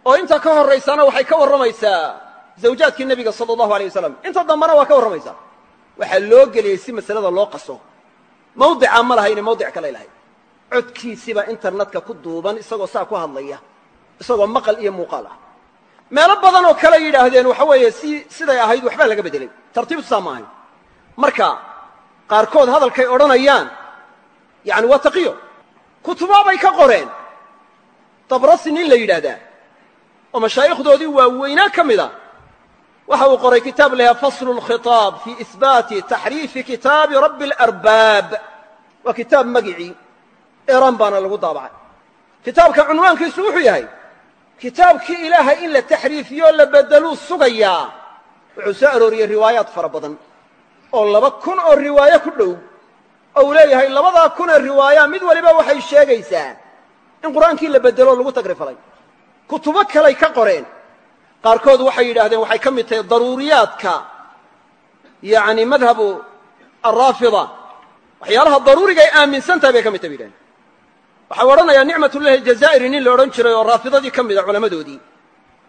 Oo inta ka horraysana waxay ka warramaysaa zawjaadkii nebiga sala allahu alay wasalam inta dambana waa ka warramaysaa. Waxaa loo geliyey si masalada loo qaso. Mawdicaa ma lahayne mawdic kalay lahayd codkiisiibaa internetka ku duuban isagoo saa ku hadlaya isagoo maqal iyo muuqaal ah. Meelo badan oo kale yidhaahdeen waxa weeye si siday ahayd waxbaa laga beddelay tartiibtu saa ma ahayn. Marka qaarkood hadalkay odhanayaan. Yacni waa taqiyo. Kutubaabay ka qoreen dabrasi nin la yidhaahdaa. Oo mashaayikhdoodii waaweynaa ka mid a. Waxa uu qoray kitaab la yahaa faslu lkhitaab fii isbaati taxriifi kitaabi rabbi alarbaab waa kitaab magicii. Eran baana lagu daabacay. Kitaabka cunwaankiisu wuxuu yahay kitaabkii ilaahay in la taxriifiyo la beddeluu sugayaa. Wuxuu soo arooriyey riwaayaad fara badan oo laba kun oo riwaayo ku dhow. Oo uu leeyahay labadaa kunee riwaaya mid waliba waxay sheegaysaa in qur'aankii la bedelo lagu tagrifalay kutubo kalay ka qoreen. Qaarkood waxay yidhaahdeen waxay ka mid tahay daruuriyaadka yacni madhabu alraafida waxyaalaha daruuriga ay aaminsan tahay bay ka mid tahay bay yidhahdeen waxau odhanayaa nicmatullahi aljazaa'iri nin la odhan jiray oo raafidadii ka mida culammadoodii.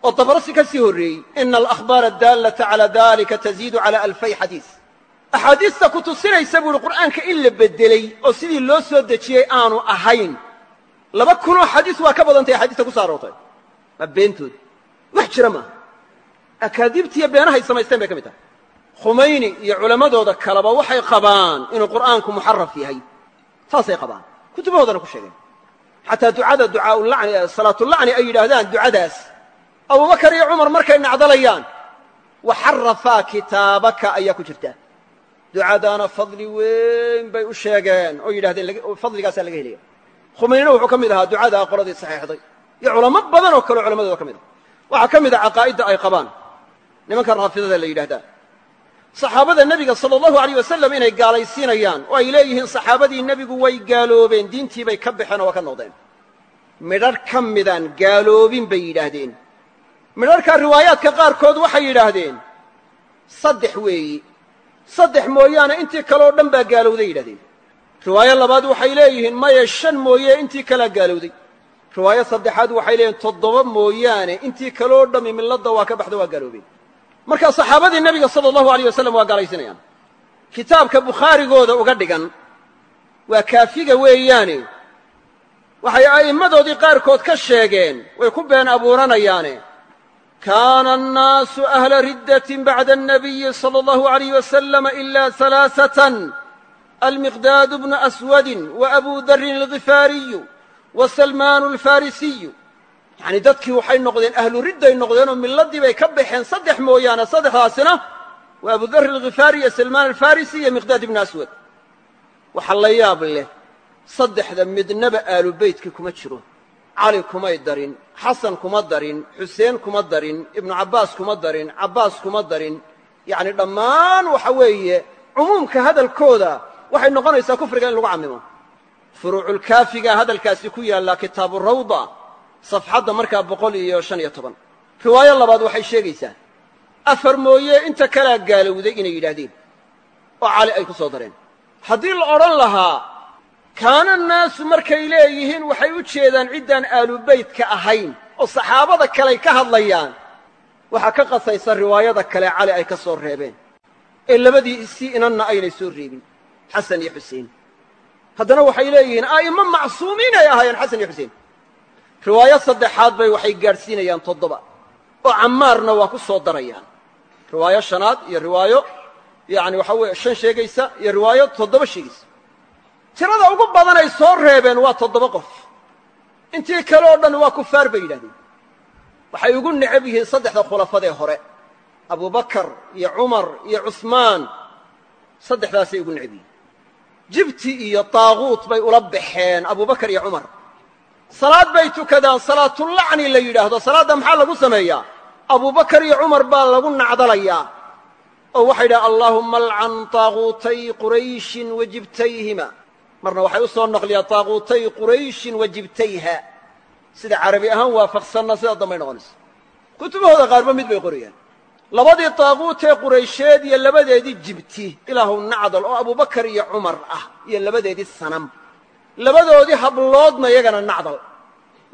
Oo dabrasi ka sii horreeyey ina alakhbaara addaallata calaa dalika taziidu cala alfay xadiis. Axaadiista ku tusinaysa buu uhi qur'aanka in la beddelay oo sidii loo soo dejiyey aanu ahayn laba kunoo xadiis waa ka badantay axaadiista ku so aroortay waa beentood. Wax jira maaha akaadiibtiiyo beenahay samaysteen bay ka mid tahay. Khumayni iyo culammadooda kaleba waxay qabaan inuu qur'aanku muxaraf yahay. Saasay qabaan. Kutubahoodana ku sheegeen. Xataa ducada ducaaulacni salaatulacni ay yidhaahdaan ducadaas. Abubakar iyo cumar markay nacdalayaan waxarafaa kitaabaka ayaa ku jirta. Ducadaana fadli weyn bay u sheegeen oo yidhahdeen fadligaasaa laga helaya khumaynina wuxuu ka mid ahaa ducadaa qoladii saxiixday. Iyo culamo badan oo kaleo culamadooda ka mid ah waxaa ka mid a caqaa'idda ay qabaan. Nimanka raafidada la yidhahdaa. Saxaabada nebiga sala allahu alayh wasalam inay gaalaysiinayaan oo ay leeyihiin saxaabadii nebigu way gaaloobeen diintii bay ka baxeen oo waa ka noqdeen. Midharh ka midaan gaaloobin bay yidhaahdeen. Midharhka riwaayaadka qaarkood waxay yidhaahdeen saddex weeyi. Saddex mooyaane intii kaleoo dhan baa gaalowday yidhahdeen riwaayo labaad waxay leeyihiin maya shan mooye intii kalea gaalowday. Riwaayo saddexaad waxay leeyihiin toddoba mooyaane intii kaleoo dhammi milladda waa ka baxda waa gaaloobeen marka saxaabadii nebiga sala allahu alayh wasalam waa gaalaysinayaan kitaabka bukhaarigooda uga dhigan waa kaafiga weeyaane. Waxay a'immadoodii qaarkood ka sheegeen way ku been abuuranayaane kaana annaasu ahla riddatin bacda annabiyi sala allahu alayh wasalama ilaa halaasatan aswadin wa abuu darin algifaariyu wa salmaanu alfarisiyu yacni dadkii waxay noqdeen ahlu ridday noqdeenoo milladii bay ka baxeen saddex mooyaane saddexdaasina waa abudar alghifaari iyo salmaan alfarisi iyo miqdaad ibnu aswad waxa la yaab leh saddexda midnaba aalu beytka kuma jiro cali kumay darin xasan kuma darin xuseen kuma darin ibnu cabbaas kuma darin cabbaas kuma darin yacni dhammaan waxa weeye cumuumka waxay noqonaysaa kufriga in lagu cammimo. Furuuculkaafiga hadalkaasi ku yaallaa kitaabu rawda safxadda markaa boqol iyo shan iyo toban. Riwaayo labaad waxay sheegaysaa afar mooye inta kalaa gaalowday inay yidhaahdeen oo cali ay ku soo dareen. Haddii la odhan lahaa kaana naasu markay leeyihiin waxay u jeedaan ciddaan aalubeytka ahayn oo saxaabada kaley ka hadlayaan waxaa ka qasaysa riwaayada kale cali ay ka soo reebeen. Ee labadii isii inanna aynay soo reebin xasan iyo xuseen haddana waxay leeyihiin a'immo macsuumiin ay ahaayeen xasan iyo xuseen riwaayo saddexaad bay waxay gaadhsiinayaan toddoba oo cammaarna waa ku soo darayaan. Riwaayo shanaad iyo riwaayo yacni waxaa weeye shan sheegaysa iyo riwaayo toddoba sheegaysa. Tirada ugu badanay soo reebeen waa toddoba qof. Intii kale oo dhan waa kufaar bay yidhahdeen. Waxay ugu necab yihiin saddexda khulafadee hore. Abubakar iyo cumar iyo cusmaan. Saddexdaasay ugu necab yihiin jibti iyo taaguut bay ula baxeen abubakar iyo cumar. Salaad bay tukadaan salaatulacni la yidhaahdo salaadda maxaa lagu sameeyaa? Abubakar iyo cumar baa lagu nacdalayaa. Oo waxay yidhaha allaahumma alcan taaguutay qurayshin wa jibtayhima marna waxay u soo naqliyaa taaguutay qurayshin wa sida carabi ahaan waafaqsanna sida dambay noqonaysa. Kutubahooda qaarba mid bay qorayaan labadii taaguutee quraysheed iyo labadeedii jibti ilaahu nacdal oo abubakar iyo cumar ah iyo labadeedii sanam. Labadoodii habloodna iyagana nacdal.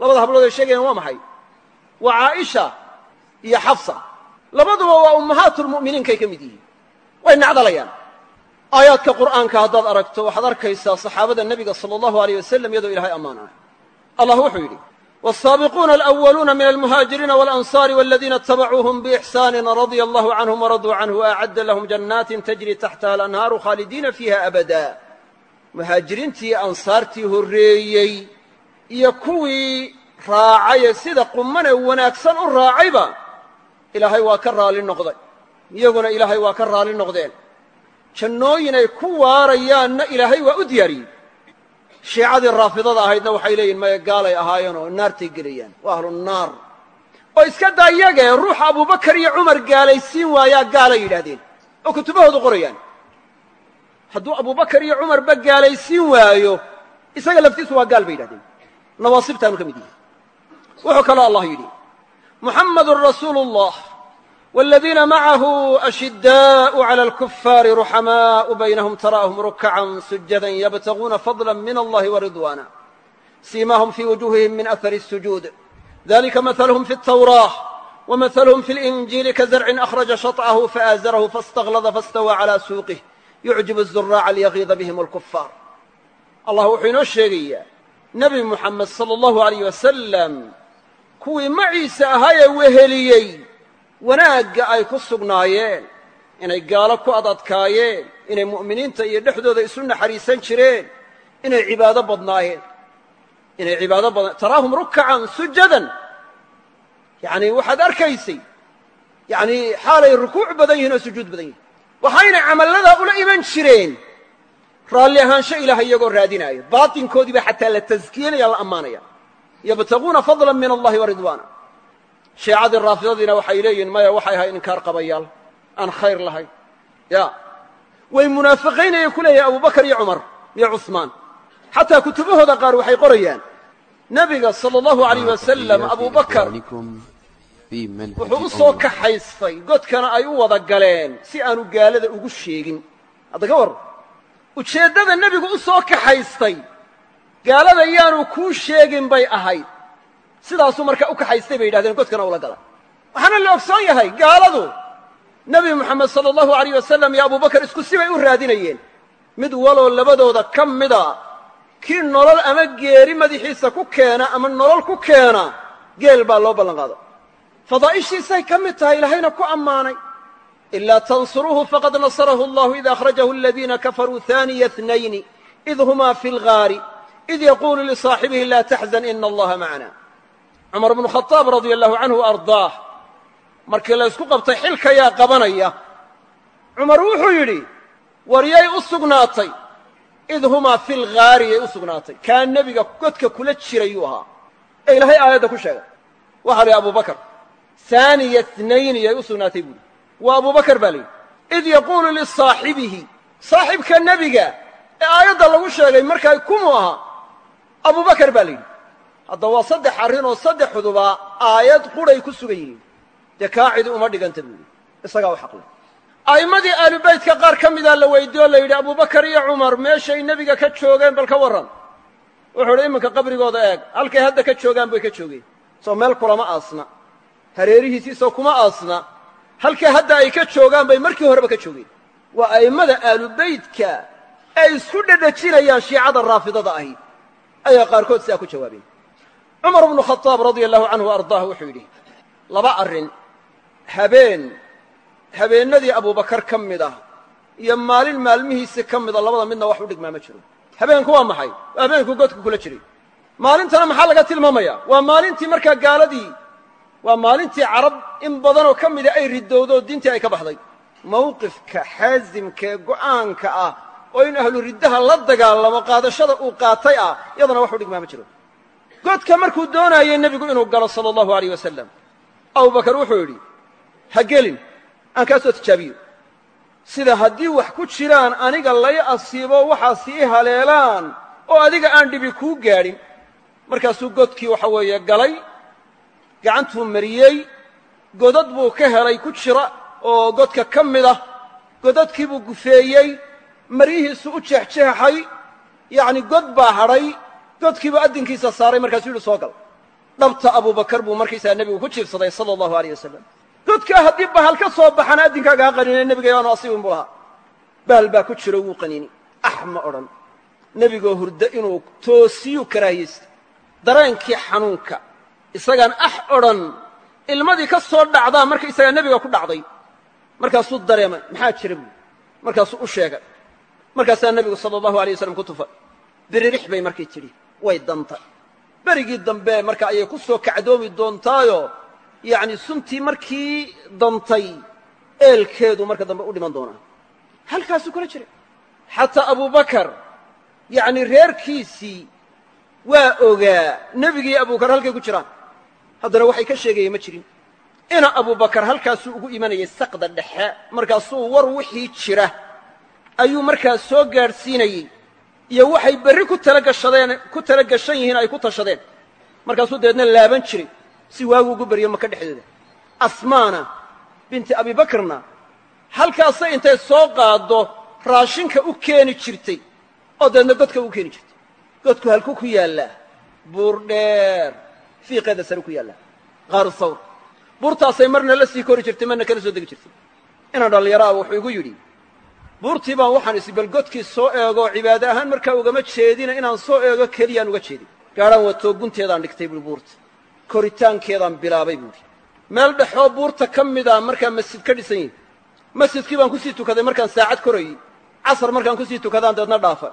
Labada hablood ay sheegayaan waa maxay? Waa caaisha iyo xafsa. Labaduba waa ummahaatulmu'miniinkay ka mid yihiin. Way nacdalayaan. Aayaadka qur'aanka haddaad aragto waxaad arkaysaa saxaabada nebiga sala allahu aleyh wasalam iyadoo ilaahay ammaanaya allah wuxuu yidhi والsaabiquuna alأwaluuna min almuhaajiriina walanصaari waladiina itabacuuhum biixsaani radia allahu canhum waraduu canhu waacadda lahum janaatin tajri taxtaha alanhaaru khaalidiina fiiha abada muhaajiriintii ansaartii horreeyey iyo kuwii raacayee sida qumane wanaagsan u raacayba ilaahay waa ka raali noqday iyaguna ilaahay waa ka raali noqdeen jannooyin ay ku waarayaanna ilaahay waa u diyaariyey shiicadii raafidada ahaydna waxay leeyihiin maya gaalay ahaayeenoo naartay gelayaan. Waa ahlu naar oo iska daa yagee ruux abubakar iyo cumar gaalaysiin waayaa gaalay yidhaahdeen. Oo kutubahoodu qorayaan. Hadduu abubakar iyo cumarba gaalaysiin waayo isaga laftiisu waa gaal bay yidhahdeen nawaasibtaanu ka mid yihi wuxuu kaloo allah yidhi muxammadun rasuulu اllah wاladiina macahu ashiddaءu clى اlkufaari ruxamaءu baynahum taraahum rukcan sujada yabtaguuna fadla min allahi waridwana siimaahum fii wujuuhihim min ahari الsujuud dalika mahalhm fi الtawrah wmahalhm fi اlinjiili kazarcin akhraja shaطcahu faآazarahu faاstaklada faاstawى clى suuqih yucjib الzuraaca liyagiida bihim اlkufaar allah wuxuu inoo sheegayaa nebi muxamed sala allahu alayh wasalam kuwii maciise ahaayee weheliyey wanaagga ay ku sugnaayeen inay gaalo ku adadkaayeen inay mu'miniinta iyo dhexdooda isu naxariisan jireen inay cibaado badnaayeen. Inay cibaado badna taraahum rukacan sujadan. Yacni waxaad arkaysay yacni xaalay rukuuc badan yihiin oo sujuud badan yihiin waxaynay camalladaa ula iman jireen. Raalli ahaansho ilaahay iyagoo raadinaayo. Baatinkoodii baa xataa la taskiyenaya la ammaanaya yabtaguuna fadla min allahi wa ridwaana shiicadii raafidadiina waxay leeyihiin maya waxay ahayd inkaar qabayaal. Aan khayr lahayn. Ya. Way munaafiqaynayay ku leeyahay abubakar iyo cumar iyo cuhmaan xataa kutubahooda qaar waxay qorayaan nebiga sala allahu alayh wasalam abubakar wuxuu u soo kaxaystay godkana ay u wada galeen si aanu gaalada ugu sheegin. Hadda ka war ujeeddada nebigu u soo kaxaystay gaalada yaanu kuu sheegin bay ahayd sidaasuu markaa u kaxaystay bay yidhahdeen godkana ula gala. Waxaana la ogsoon yahay gaaladu nebi moxamed sala allahu alayh wasalam iyo abubakar isku sibay u raadinayeen. Mid waloo labadooda ka mida kii nolol ama geeri madaxiisa ku keena ama nolol ku keena geel baa loo ballan qaada fadaa'ishiisay ka mid tahay ilaahayna ku ammaanay. Ilaa tansuruuhu faqad nasarahu allahu id akhrajahu aladiina kafaruu haaniya tnayni id humaa fi lgaari id yaquulu lisaaxibihi laa taxzan ina allaha macana cumar bnu khadaab radia allahu canhu ardaah. Markii la ysku qabtay xilka yaa qabanaya. Cumar wuxuu yidhi war yay u sugnaatay. Id humaa fi lgaari yay u sugnaatay. Kaa nebiga godka kula jirayuu ahaa. Ee ilaahay aayadda ku sheegay. Waxaa lihi abubakar haaniya tnayni yay u sugnaatay buuhi waa abubakar baa layidhi id yaquulu lisaaxibihi saaxibka nebiga ee aayadda lagu sheegay markaa kumuu ahaa abubakar baa layidhi hadda waa saddex arrin oo saddexduba aayad qudhay ku sugan yihiin. Dee kaa cidi uma dhiganta buuhi isagaa u xaqleh a'immadii aalubeytka qaar ka midaa la weydiiyo la yidhi abubakar iyo cumar meeshay nebiga ka joogeen bal ka warran. Wuxuu idhi iminka qabrigooda eeg. Halkay hadda ka joogaan bay ka joogeen. Soo meel kulama aasna. Hareerihiisiisoo kuma aasna. Halkay hadda ay ka joogaan bay markii horeba ka joogeen. Waa a'immada aalubeytka ee isku dhedhejinayaan shiicada raafidada ahi. Ayaa qaarkood sidaa ku jawaabeen cumar bnu khadaab radia allahu canhu ardaah wuxuu yidhi laba arrin habeen habeennadii abubakar ka mid ah iyo maalin maalmihiisi ka mida labada midna wax u dhigmaa ma jiro habeenku waa maxay? Waa habeenkuu godka kula jiray maalintana maxaa laga tilmaamaya? Waa maalintii markaa gaaladii waa maalintii carab in badanoo ka mida ay ridowdo oo diintii ay ka baxday. Mawqifka xaasimka ee go'aanka ah oo in ahlu riddaha la dagaalamo qaadashada uu qaatay ah yadana wax u dhigmaa ma jiro godka markuu doonaayey nebigu inuu galo sala allahu alayh wasalam abubakar wuxuu yidhi ha gelin aan kaa soo tijaabiyo. Sida haddii wax ku jiraan aniga lay asiibo waxaa sii haleelaan oo adiga aan dhibi kuu gaadhin. Markaasuu godkii waxa weeye galay gacantuu mariyey godad buu ka helay ku jira oo godka ka mid ah godadkii buu gufeeyey maryihiisu u jeexjeexay yacni god baa hadhay godkiibuu addinkiisa saaray markaasuu yidhi soo gal. Dhabta abubakar buu markaysaa nebigu ku jiibsaday sala allahu aleyh wasalam godkaa haddii bahal ka soo baxana addinkaaga ha qaniinay nebiga yaanu asiibin buu lahaa bahal baa ku jiro wuu qaniini. Ax ma odhan. Nebigoo hurda inuu toosiyuu karaahiyeysta. Dareenkii xanuunka. Isagaan ax odhan. Ilmadii ka soo dhacdaa marka isagaa nebiga ku dhacday. Markaasuu dareemay. Maxaa jira buui markaasuu u sheegay. Markaasaa nebigu sala allahu alay wasalam ku tufay biririx bay markay tidhi way dantay. Berigii dambe marka ayay ku soo kacdoomi doontaayo yacni suntii markii dantay eelkeedu marka dambe u dhiman doonaa. Halkaasuu kula jiray. Xataa abubakar yacni reerkiisii waa ogaa nebigii abubakar halkay ku jiraan. Haddana waxay ka sheegayeen ma jirin. Ina abubakar halkaasuu ugu imanayay saqda dhexe. Markaasuu war wixii jira. Ayuu markaa soo gaadhsiinayey iyo waxay berri ku tala gashadeen ku tala gashan yihiin ay ku tashadeen. Markaasuu dabeedna laaban jiray si waagu ugu beryo maka dhexdeeda. Asmaana binti abibakrna halkaasay intay soo qaaddo raashinka u keeni jirtay oo dabeedna godka u keeni jirtay. Godku halkuu ku yaallaa? Buur dheer fiiqeeda sare ku yaallaa. Qaaru sawr. Buurtaasay marna la sii kori jirtay marna kala soo degi jirtay. Inaan dhallinyaro ah wuxuu igu yidhi buurtii baan waxaan isi bal godkii soo eego cibaade ahaan markaa ugama jeedina inaan soo eego keliyaan uga jeedin. Gaadhaan watoo gunteedaan dhigtay buui buurta koritaankeedaan bilaabay buuhi meel dhexoo buurta ka mida markaa masjid ka dhisan yihi masjidkii baan ku sii tukaday markaan saacad korayey. Casar markaan ku sii tukadaan dabeedna dhaafa.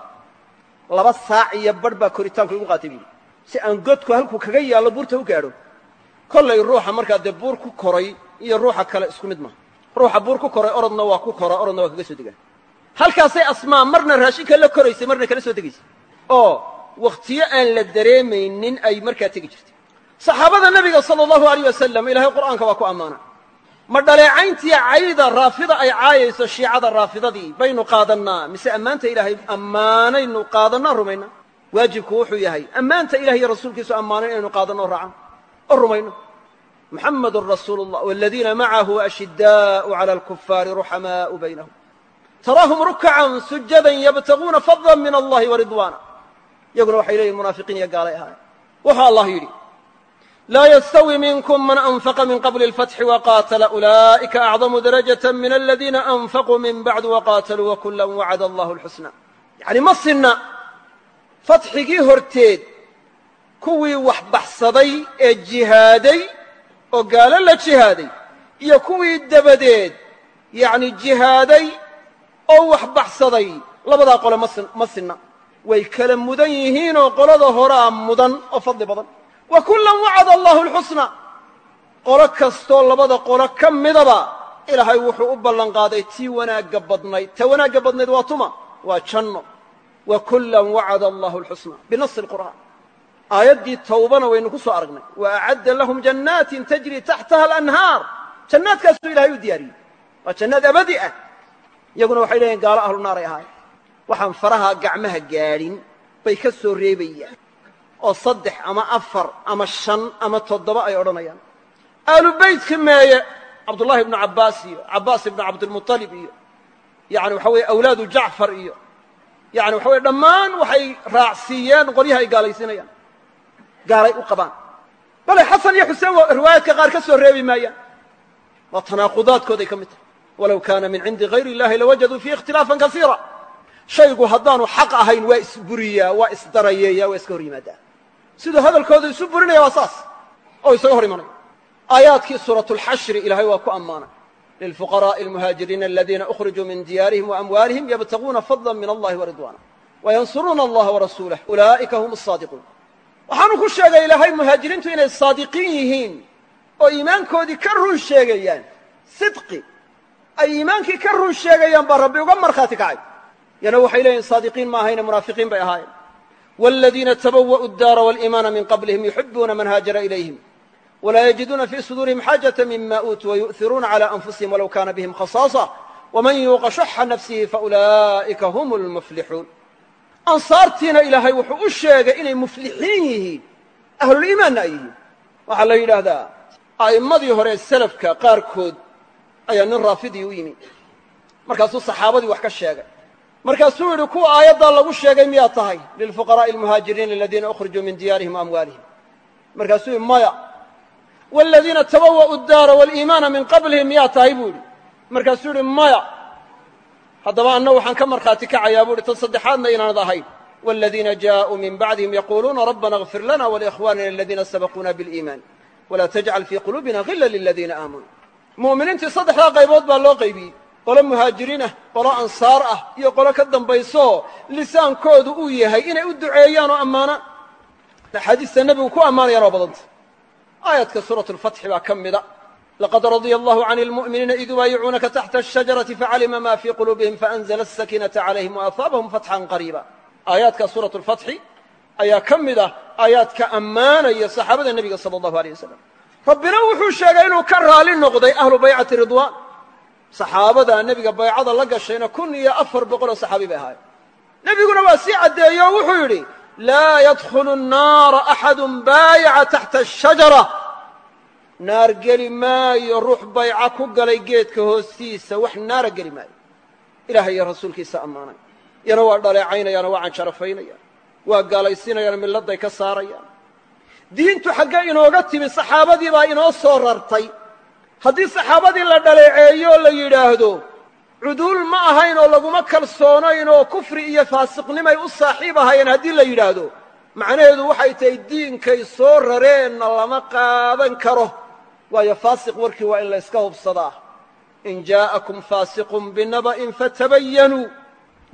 Laba saac iyo badh baa koritaanku igu qaatay buuhi si aan godku halkuu kaga yaallo buurta u gaadho. Kollay ruuxa markaa dee buur ku koray iyo ruuxa kale isku mid maaha. Ruuxa buur ku koray orodna waa ku kora orodna waa kaga soo degaan halkaasay asmaa marna raashinka la koraysay marna kala soo degaysay oo wakhtiyo aan la dareemaynin ay markaa tegi jirtay. Saxaabada nebiga sala allahu alayh wasalam ilaahay qur'aanka waa ku ammaana. Ma dhaleecayntiya cayda raafida ay caayayso shiicada raafidadii baynu qaadannaa. Mise ammaanta ilaahay ammaanaynu qaadannaa rumayna? Waajibku wuxuu yahay ammaanta ilahay iyo rasuulkiisu ammaanan inaynu qaadanno o oo rumayno. Muxamadun rasuulu llah waladiina macahu ashiddaa'u cala alkufaari ruxamaa'u baynahum taraahum rukacan sujadan yabtaguuna fadlan min allahi waridwaana iyaguna waxay leeyihin munaafiqiin iyo gaalay ahaayeen wuxuu allah yidhi laa yastawi minkum man anfaqa min qabli اlfatxi waqaatala ulaa'ika acdamu darajaة min aladiina anfaquu min bacdu waqaataluu wakula wacada allahu اlxusna yacni ma sinna fatxigii horteed kuwii wax baxsaday ee jihaaday oo gaalo la jihaaday iyo kuwii dabadeed yacni jihaaday oo wax baxsaday. Labadaa qole ma sinna. Way kala mudan yihiinoo qolada horaa mudan oo fadli badan. Wa kullan wacada allahu alxusna qolo kastoo labada qolo ka midaba ilaahay wuxuu u ballanqaaday tii wanaagga badnayd. Ta wanaagga badnayd waa tuma waa janno wa kullan wacada allahu alxusna binasi alqur'aan aayaddii tawbana waynu ku soo aragnay. Wa acadda lahum jannaatin tajri taxtaha alanhaar. Jannaadkaasuu ilahay u diyaariyey. Waa jannaad abadi ah iyaguna waxay leeyihiin gaalo ahlu naaray ahaayeen. Waxaan faraha gacmaha gaadhin bay ka soo reebayaan. Oo saddex ama afar ama shan ama toddoba ay odhanayaan. Aalu beytka meeye cabdullahi ibnu cabbaas iyo cabbaas ibnu cabdilmuطalib iyo yani waxa weeye awlaadu jacfar iyo yani waxa weye dhammaan waxay raacsiiyeen qolyaha ay gaalaysiinayaan gaalay u qabaan. Bale xasan iyo xuseen waa riwaayaadka qaar ka soo reebi maayaan. Waa tanaaqudaadkooday ka mid tahay walow kaana min cindi hayr illahi lawajaduu fiihi ikhtilaafan kasiira. Shaygu haddaanu xaq ahayn waa isburiyaa waa isdarayeeyaa waa iska hor yimaadaa siduu hadalkooda isu burinaya waa saas. Oo isaga hor imanaya aayaadkii suuratu lxashri ilaahay waa ku ammaanay lilfuqaraa'i almuhaajiriina aladiina ukhrijuu min diyaarihim waamwaalihim yabtaguuna fadla min allahi waridwaana wayansuruuna allaha warasuulah ulaa'ika hum asaadiquun waxaanu ku sheegay ilaahay muhaajiriintu inay saadiqiin yihiin oo iimaankoodii ka run sheegayaan sidqi ay iimaankii ka run sheegayaan baa rabbi uga markhaati kacay. Yana waxay leeyihiin saadiqiin ma ahayne munaafiqiin bay ahaayeen. Waaladiina tabawa'u addaara waaliimaana min qablihim yuxibuuna man haajara ilayhim. Walaa yajiduuna fii suduurihim xaajata mima uutuu wayu'hiruuna cala anfusihim walow kaana bihim khasaasa. Waman yuuqa shuxa nafsihi faulaa'ika hum lmuflixuun ansaartiina ilaahay wuxuu u sheegay inay muflixiin yihiin ahluliimaanna ay yihiin. Waxaa la yidhaahdaa a'immadii hore selafka qaarkood ayaa nin raafidii u yimi markaasuu saxaabadii wax ka sheegay markaasuu yidhi kuwa aayaddaa lagu sheegay miyaa tahay lilfuqaraa'i almuhaajiriina aladiina ukhrijuu min diyaarihim waamwaalihim markaasuu yidhi maya waaladiina tabawa'u addaara waaliimaana min qablihim miyaa tahay buu yidhi markaasuu yidhi maya haddaba anna waxaan ka markhaati kacayaa buu yidhi tan saddexaadna inaanad ahayn waaladiina jaa'uu min bacdihim yaquuluuna rabbana اغfir lana waliikhwanina aladiina sabaquuna biاliimaan walaa tajcal fii quluubina hila liladiina aamanuu mu'miniintii saddexdaa qaybood baa loo qaybiyey qolo muhaajiriin ah qolo ansaar ah iyo qolo ka dambaysoo lisaankoodu uu yahay inay u duceeyaan oo ammaanaan axaadiista nebigu ku ammaanayaan oo badanta. Aayadka suuratu lfatxi baa ka mida. Laqad radia allahu can lmu'miniina id yubaayicuunaka taxta ashajarati facalima ma fii quluubihim faanzla asakiinata calayhim waahaabahum fatxan qariiba. Aayaadka suuratu lfatxi ayaa ka mid ah aayaadka ammaanaya saxaabada nebiga sala allahu aleyh wasalam rabbina wuxuu sheegay inuu ka raali noqday ahlu baycati ridwaan. Saxaabadaa nebiga baycada la gashayna kun iyo afar boqoloo saxaabi bay ahaayeen. Nebiguna waa sii caddeeye oo wuxuu yidhi laa yadkhulu nnaara axadun baayaca taxta ashajara naar geli maayo ruux bayca ku galay geedka hoostiisa wax naara geli maayo. Ilahay iyo rasuulkiisa ammaanay. Yana waa dhaleecaynayaan waa canjarafaynayaan waa gaalaysiinayaan milladay ka saarayaan diintu xagge inooga timi saxaabadii baa inoo soo rartay. Haddii saxaabadii la dhaleeceeyo la yidhaahdo cuduul ma ahayn oo laguma kalsoonayn oo kufri iyo faasiqnimay u saaxiib ahaayeen haddii la yidhaahdo macnaheedu waxay tahay diinkay soo rareenna lama qaadan karo. Waayo faasiq warkii waa in la yska hubsadaa. In jaa'akum faasiqun binaba'in fatabayanuu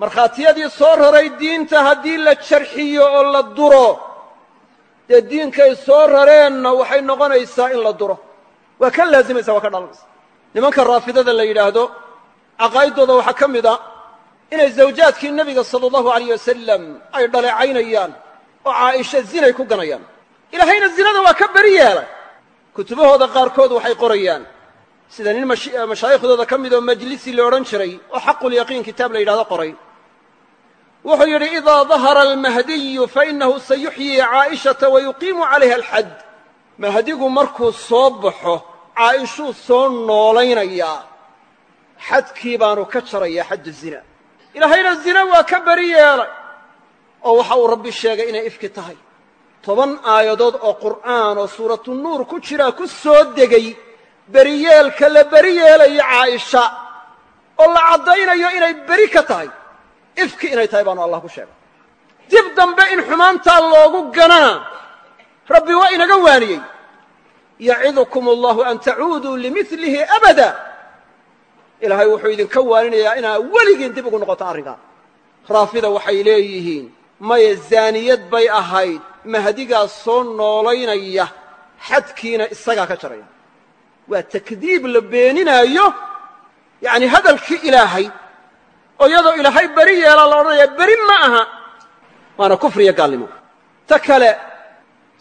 markhaatiyadii soo raray diinta haddii la jarxiyo oo la duro dee diinkay soo rareenna waxay noqonaysaa in la duro. Waa ka laazimaysa waa ka dhalanaysa nimanka raafidada la yidhaahdo caqaa'iddooda waxaa ka mid a inay zawjaadkii nebiga sala allahu alayh wasalam ay dhaleecaynayaan oo caa'isha zinay ku ganayaan. Ilaahayna zinada waa ka beri yeelay. Kutubahooda qaarkood waxay qorayaan. Sida nin mashaaikhdooda ka mid oo majlisi la odhan jiray oo xaqulyaqiin kitaab la yidhahdo qoray wuxuu yidhi idaa dahara almahdiyu fainahu sayuxyii caa'ishata wayuqiimu calayha alxad mahdigu markuu soo baxo caa'ishuu soo noolaynayaa xadkii baanu ka jarayaa xaddu zina. Ilaahayna zina waa ka beri yeelay. Oo waxa uu rabbi sheegay inay ifki tahay. Toban aayadood oo qur'aan oo suuratu nuur ku jiraa ku soo degay. Beriyeelka la beri yeelayo caa'isha oo la caddaynayo inay beri ka tahay ifki inay tahay baanu allah ku sheegay. Dib dambe in xumaantaa loogu ganana rabbi waa inaga waaniyey. Yacidukum allahu an tacuuduu limilihi abada. Ilaahay wuxuu idinka waaninayaa inaa weligiin dib ugu noqotaan arrinkaa. Raafida waxay leeyihiin maya zaaniyad bay ahayd mahdigaas soo noolaynaya xadkiina isagaa ka jaraya. Waa takdiib la beeninaayo yacni hadalkii ilaahay oo iyadoo ilaahay beri yeelaa la odhanaya beri ma aha waana kufriya gaalnimo. Ta kale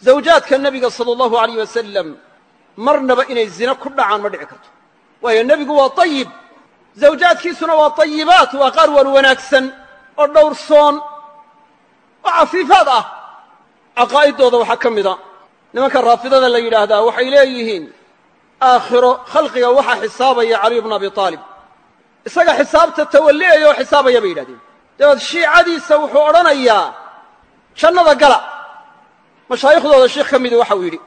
zawjaadka nebiga sala allahu alayh wasalam marnaba inay zine ku dhacaan ma dhici karto. Waayo nebigu waa ayib zawjaadkiisuna waa tayibaat waa qaar waan wanaagsan oo dhowrsoon oo cafiifaad ah. Caqaa'iddooda waxaa ka mida nimanka raafidada la yidhaahdaa waxay leeyihiin aakhiro khalqiga waxaa xisaabaya caliy bnu abi aalib isaga xisaabta tawalli'aya oo xisaabaya bay yidhahdeen. Dabeed shiicadiisa wuxuu odhanayaa jannada gala. Mashaaikhdooda sheikh ka midi waxau yidhi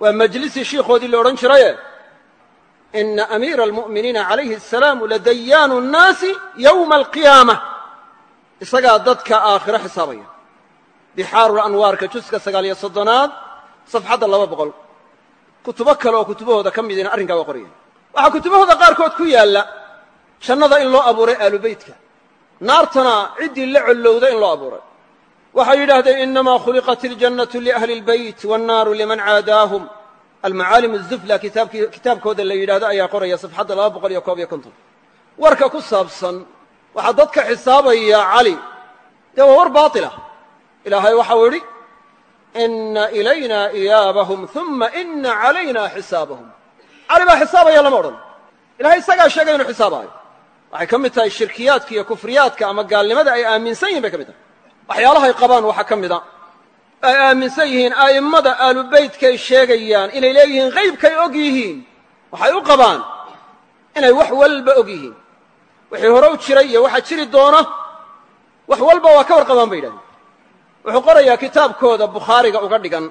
waa majlisii shiikhoodii la odhan jiraye. Ina amiira almu'miniina calayhi asalaamu ladayaanu nnaasi yowma alqiyaama. Isagaa dadka aakhiro xisaabaya. Bixaarul anwaarka juska sagaal iyo soddonaad safxadda laba boqol. Kutubo kale oo kutubahooda ka midina arrinkaa waa qoraya waxaa kutubahooda qaarkood ku yaalla jannada in loo abuuray aalubeytka naartana ciddii la collowda in loo abuuray waxay yidhaahdeen inamaa khuliqat iljannatu liahli اlbeyt wاnnaaru liman caadaahum almacaalim الzufla kitaabkooda la yidhahdo ayaa qoraya safxadda laba boqol iyo koob iyo konton warka ku saabsan waxaa dadka xisaabaya cali dee waa war baailah ilaahay waxau idhi ina ilayna iyaabahum uma ina calayna xisaabahum cali baa xisaabaya lama odhan ilahay isagaa sheegay inuu xisaabaayo waxay ka mid tahay shirkiyaadka iyo kufriyaadka ama gaalnimada ay aaminsan yihiin bay ka mid tahay. Waxyaalahay qabaan waxaa ka mid a. Ay aaminsan yihiin a'immada aalubeytkay sheegayaan inay leeyihiin haybkay og yihiin. Waxay u qabaan inay wax walba og yihiin. Wixii hore u jiray iyo waxa jiri doona wax walba waa ka warqabaan bay yidhahdeen. Wuxuu qorayaa kitaabkooda bukhaariga uga dhigan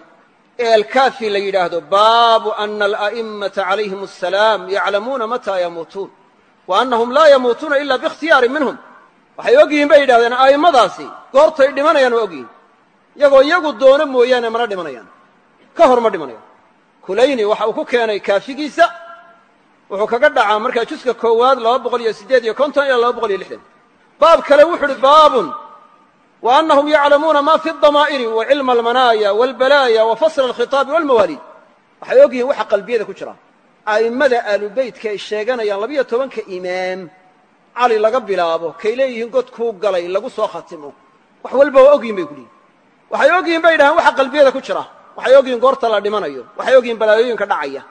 ee alkaafi la yidhaahdo baabu ana ala'immata calayhim asalaam yaclamuuna mataa yamuutuun wa annahum laa yamuutuuna ila biikhtiyaarin minhum waxay og yihiin bay yidhahdeen a'immadaasi goortay dhimanayaan waa og yihiin iyagoo iyagu doono mooyaane mana dhimanayaan. Ka hor ma dhimanayaan kulayni waxa uu ku keenay kaafigiisa wuxuu kaga dhacaa markaa juska koowaad laba boqol iyo siddeed iyo konton ilaa laba boqol iyo lixdan. Baab kale wuxu uhi baabun wa annahum yaclamuuna ma fi damaa'iri wa cilma almanaaya waalbalaaya wa fasla alkhitaabi walmawaaliid waxay og yihiin waxa qalbiyada ku jira a'immada aalubeytka ay sheeganayaan labiyo tobanka imaam cali laga bilaabo kay leeyihiin godkuu galay lagu soo khatimo. Wax walba waa ogyihiin bay ku lihiin waxay og yihiin bay yidhahaan waxa qalbiyada ku jira. Waxay og yihiin goorta la dhimanayo. Waxay og yihiin balaayooyinka dhacaya.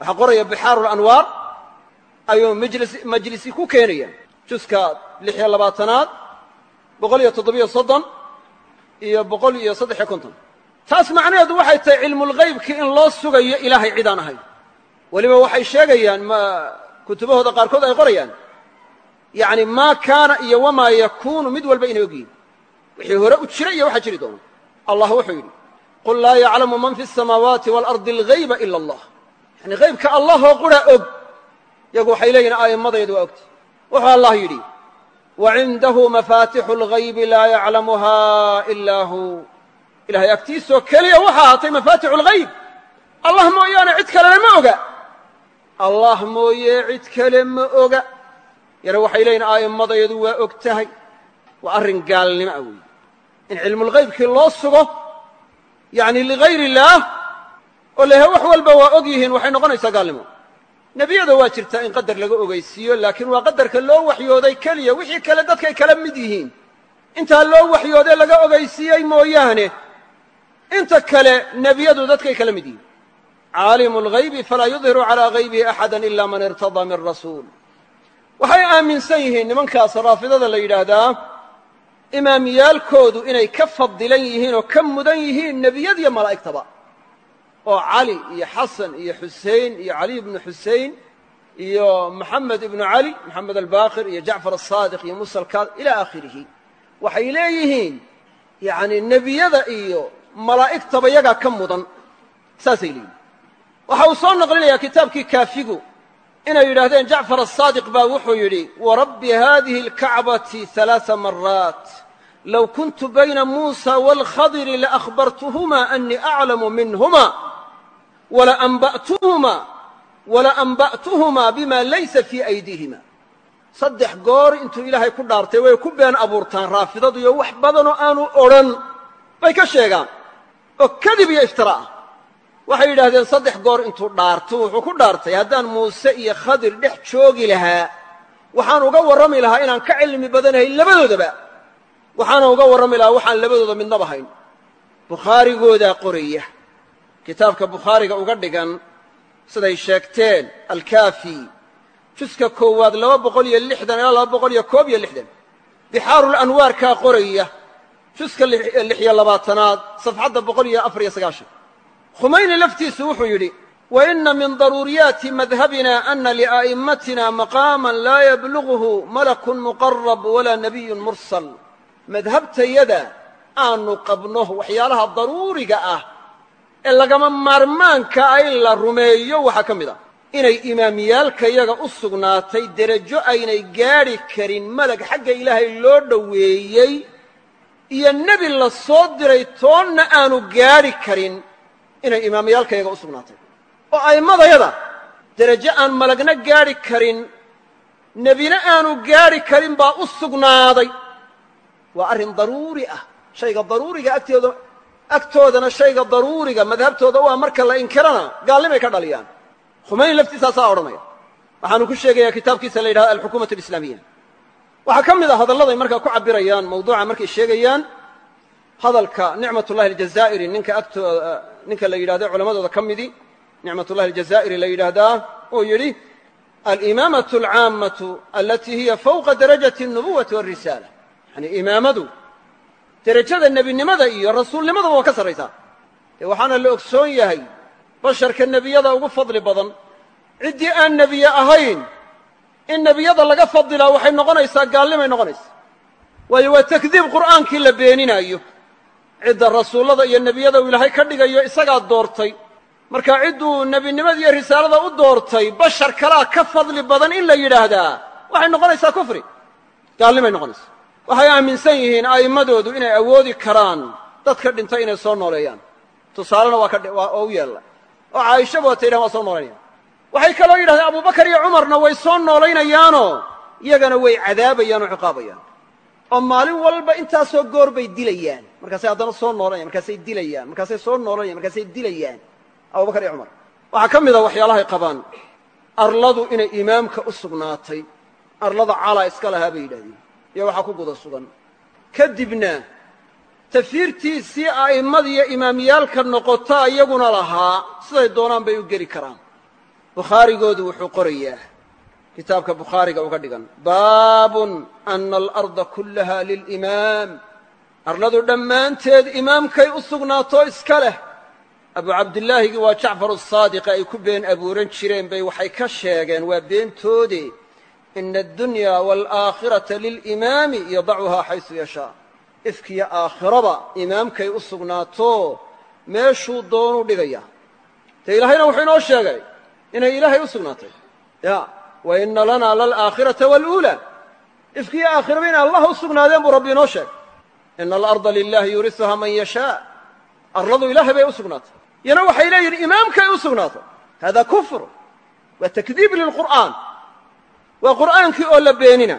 Waxaa qoraya bixaaru lanwaar ayuu majlisi ku keenaya. Juska lix iyo labaatanaad boqol iyo toddobiyo soddon iyo boqol iyo saddexiyo konton. Taas macnaheedu waxay tahay cilmulghaybkii in loo sugayo ilaahay cidaan ahayn weliba waxay sheegayaan ma kutubahooda qaarkood ay qorayaan yacni maa kaana iyo wamaa yakuunu mid walba inay ogyihin wixii hore u jira iyo waxaa jiri doona allah wuxuu yidhi qul laa yaclamu man fi الsamaawaati waalardi alghayba ila allah yani haybka allahoo qura og yagu waxay leeyihin a'immadaydu waa ogti wuxuu allah yidhi wacindahu mafaatixu اlghaybi laa yaclamuha ilaa hu ilahay agtiisoo keliya waxa ahaatay mafaatixu اlghayb allah mooyaane cid kalena ma oga allah mooye cid kale ma oga. Yana waxay leeyihiin a'immadaydu waa og tahay. Waa arrin gaalnimo ah weeye. In cilmulghaybkii loo sugo yacni ligayr illaah oo lehe wax walba waa og yihiin waxay noqonaysaa gaalnimo. Nebiyada waa jirtaa in qadar laga ogaysiiyo laakiin waa qadarka loo waxyooday keliya wixii kale dadkay kala mid yihiin. Intaa loo waxyoodee laga ogaysiiyey mooyaane inta kale nebiyadu dadkay kala mid yihiin caalimu lghaybi falaa yudhiru calaa haybihi axada ila man irtadaa min rasuul. Waxay aaminsan yihiin nimankaas raafidada la yidhaahdaa imaamiyaalkoodu inay ka fadilan yihiin oo ka mudan yihiin nebiyadiyo malaa'igtaba. Oo cali iyo xasan iyo xusein iyo caliy ibnu xusein iyo maxamed ibnu cali maxamed albaqir iyo jacfar asaadiq iyo musa alkaad ilaa aakhirihi. Waxay leeyihiin yacni nebiyada iyo malaa'igtaba yagaa ka mudan. Saasay leeyihiin waxa uu soo naqlinayaa kitaabkii kaafigu. Inay yidhaahdeen jacfar asaadiq baa wuxuu yidhi warabbi hadihi alkacbati halaaa maraat low kuntu bayna muusa waalkhadiri laahbartuhuma anii aclamu minhuma. Walaanba'tuhuma bima laysa fii aydiihima saddex goor intuu ilaahay ku dhaartay way ku been abuurtaan raafidadu iyo wax badanoo aanu odhan. Bay ka sheegaan. Oo kadib iyo iftiraa'a waxay yidhaahdeen saddex goor intuu dhaarto wuxuu ku dhaartay. Haddaan muuse iyo khadir dhex joogi lahaa waxaan uga warrami lahaa inaan ka cilmi badanahay labadoodaba. Waxaana uga warrami lahaa waxaan labadooda midnaba hayn bukhaarigoodaa qoraya. Kitaabka bukhaariga uga dhigan siday sheegteen alkaafi juska koowaad laba boqol iyo lixdan ilaa laba boqol iyo koob iyo lixdan. Bixaarulanwaarkaa qoraya juska lix iyo labaatanaad safxadda boqol iyo afar iyo sagaashan khumayni laftiisu wuxuu yidhi wa ina min daruuriyaati madhabina ana lia'immatina maqaaman laa yabluguhu malakun muqarab walaa nabiyun mursal. Madhabtayada aanu qabno waxyaalaha daruuriga ah ee lagama maarmaanka ah in la rumeeyo waxaa ka mid ah. Inay imaamiyaalkayaga u sugnaatay derajo aynay gaadhi karin malag xagga ilaahay loo dhoweeyey iyo nebi la soo diray toonna aanu gaadhi karin inay imaamiyaalkayaga u sugnaatay. oo a'immadayada derajo aan malagna gaadhi karin nebina aanu gaadhi karin baa u sugnaaday. Waa arrin daruuri ah. Shayga daruuriga agteeda agtoodana shayga daruuriga madhabtooda u ah marka la inkirana gaalnimay ka dhaliyaan. Khumayni laftiisaasaa odhanaya. Waxaanu ku sheegayaa kitaabkiisa la yidhahdo alxukuumatu alislaamiya. Waxaa ka mid a hadalladay markaa ku cabirayaan mawduuca markay sheegayaan hadalka nicmatullahi aljazaa'iri ninka agtooda ninka la yidhahdo culammadooda ka midi nicmatullahi aljazaa'iri la yidhaahdaa uu yidhi alimaamatu alcaammatu alatii hiya fawqa darajati alnubuwati walrisaala yani imaamadu derajada nebinimada iyo rasuulnimadaba waa ka sarraysaa. Dee waxaana la ogsoon yahay basharka nebiyada ugu fadli badan ciddii aan nebiye ahayn in nebiyada laga fadilaa waxay noqonaysaa gaalnimay noqonaysaa. Waayo waa takdiib qur'aankii la beeninaayo cidda rasuullada iyo nebiyada uu ilaahay ka dhigayo isagaa doortay. Marka cidduu nebinimada iyo risaalada u doortay bashar kalaa ka fadli badan in la yidhaahdaa. Waxay noqonaysaa kufri. Gaalnimay noqonaysaa. Waxay aaminsan yihiin a'immadoodu inay awoodi karaan dadka dhintay inay soo nooleeyaan. Tusaalena waa oo u yeella. Oo caaishaba waata yidhahan waa soo noolaynayaan waxay kaloo yidhahdeen abubakar iyo cumarna way soo noolaynayaanoo iyagana way cadaabayaan oo ciqaabayaan. Oo maalin walba intaasoo goor bay dilayaan markaasay haddana soo noolanayan markaasay dilayaan markaasay soo noolanayan markaasay dilayaan. Abubakar iyo cumar. Waxaa ka mid a waxyaalahay qabaan. Arladu inay imaamka u sugnaatay arlada calaa iska lahaa bay yidhahdeen iyo waxaa ku guda sugan. Kadibna tafiirtiisii a'immadiiyo imaamiyaalka noqota iyaguna lahaa siday doonaan bay u geli karaan. Bukhaarigoodu wuxuu qorayaa kitaabka bukhaariga uga dhigan baabun ana alarda kullaha lilimaam arladu dhammaanteed imaamkay u sugnaato iska leh. Abu cabdillaahigii waa jacfar asaadiqa ay ku been abuuran jireen bay waxay ka sheegeen waa beentoode ina addunya waalaakhirata lilimaami yadacuhaa xaysu yashaa. Ifkiyo aakhiraba imaamkay u sugnaato meeshuu doonuu dhigaya. Dee ilaahayna wuxuu inoo sheegay inay ilaahay u sugnaatay. Ya wa ina lanaa lalaakhirata waluulaa. Ifkiyo aakhiraba inay allah u sugnaadeen buu rabbi inoo sheegay ina alarda lilahi yuurisuhaa man yashaa arladu ilaahay bay u sugnaatay yana waxay leeyihiin imaamkay u sugnaato hada kufr waa takdiib lilqur'aan waa qur'aankii oo la beenina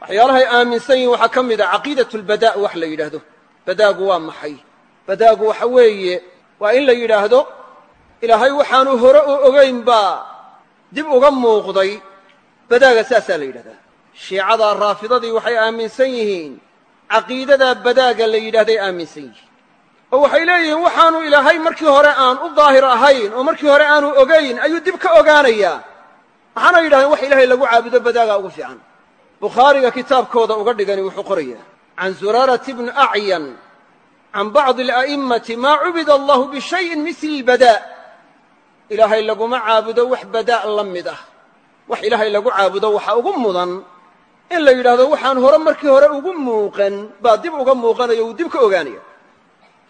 waxyaalahay aaminsan yihiin waxaa ka mid a caqiidat lbadaa wax la yidhaahdo badaagu waa maxay badaagu waxa weeye waa in la yidhaahdo ilaahay waxaanu hore u ogayn baa dib uga muuqday badaaga saasaa la yidhahdaa shiicadaa raafidadii waxay aaminsan yihiin caqiidadaa badaaga la yidhahday aaminsan yihiin. oo waxay leeyihiin waxaanu ilaahay markii hore aan u daahir ahayn oo markii hore aanu ogayn ayuu dib ka ogaanayaa waxaana yidhahdeen wax ilaahay lagu caabudo badaagaa ugu fiican. Bukhaariga kitaabkooda uga dhigani wuxuu qorayaa can zuraarati bni acyan can bacdi ala'immati maa cubida allahu bishayin misli lbadaa ilaahay laguma caabudo wax badaa' la mid ah. Wax ilaahay lagu caabudo waxa ugu mudan in la yidhaahdo waxaan hore markii hore ugu muuqan baa dib uga muuqanaya uu dib ka ogaanaya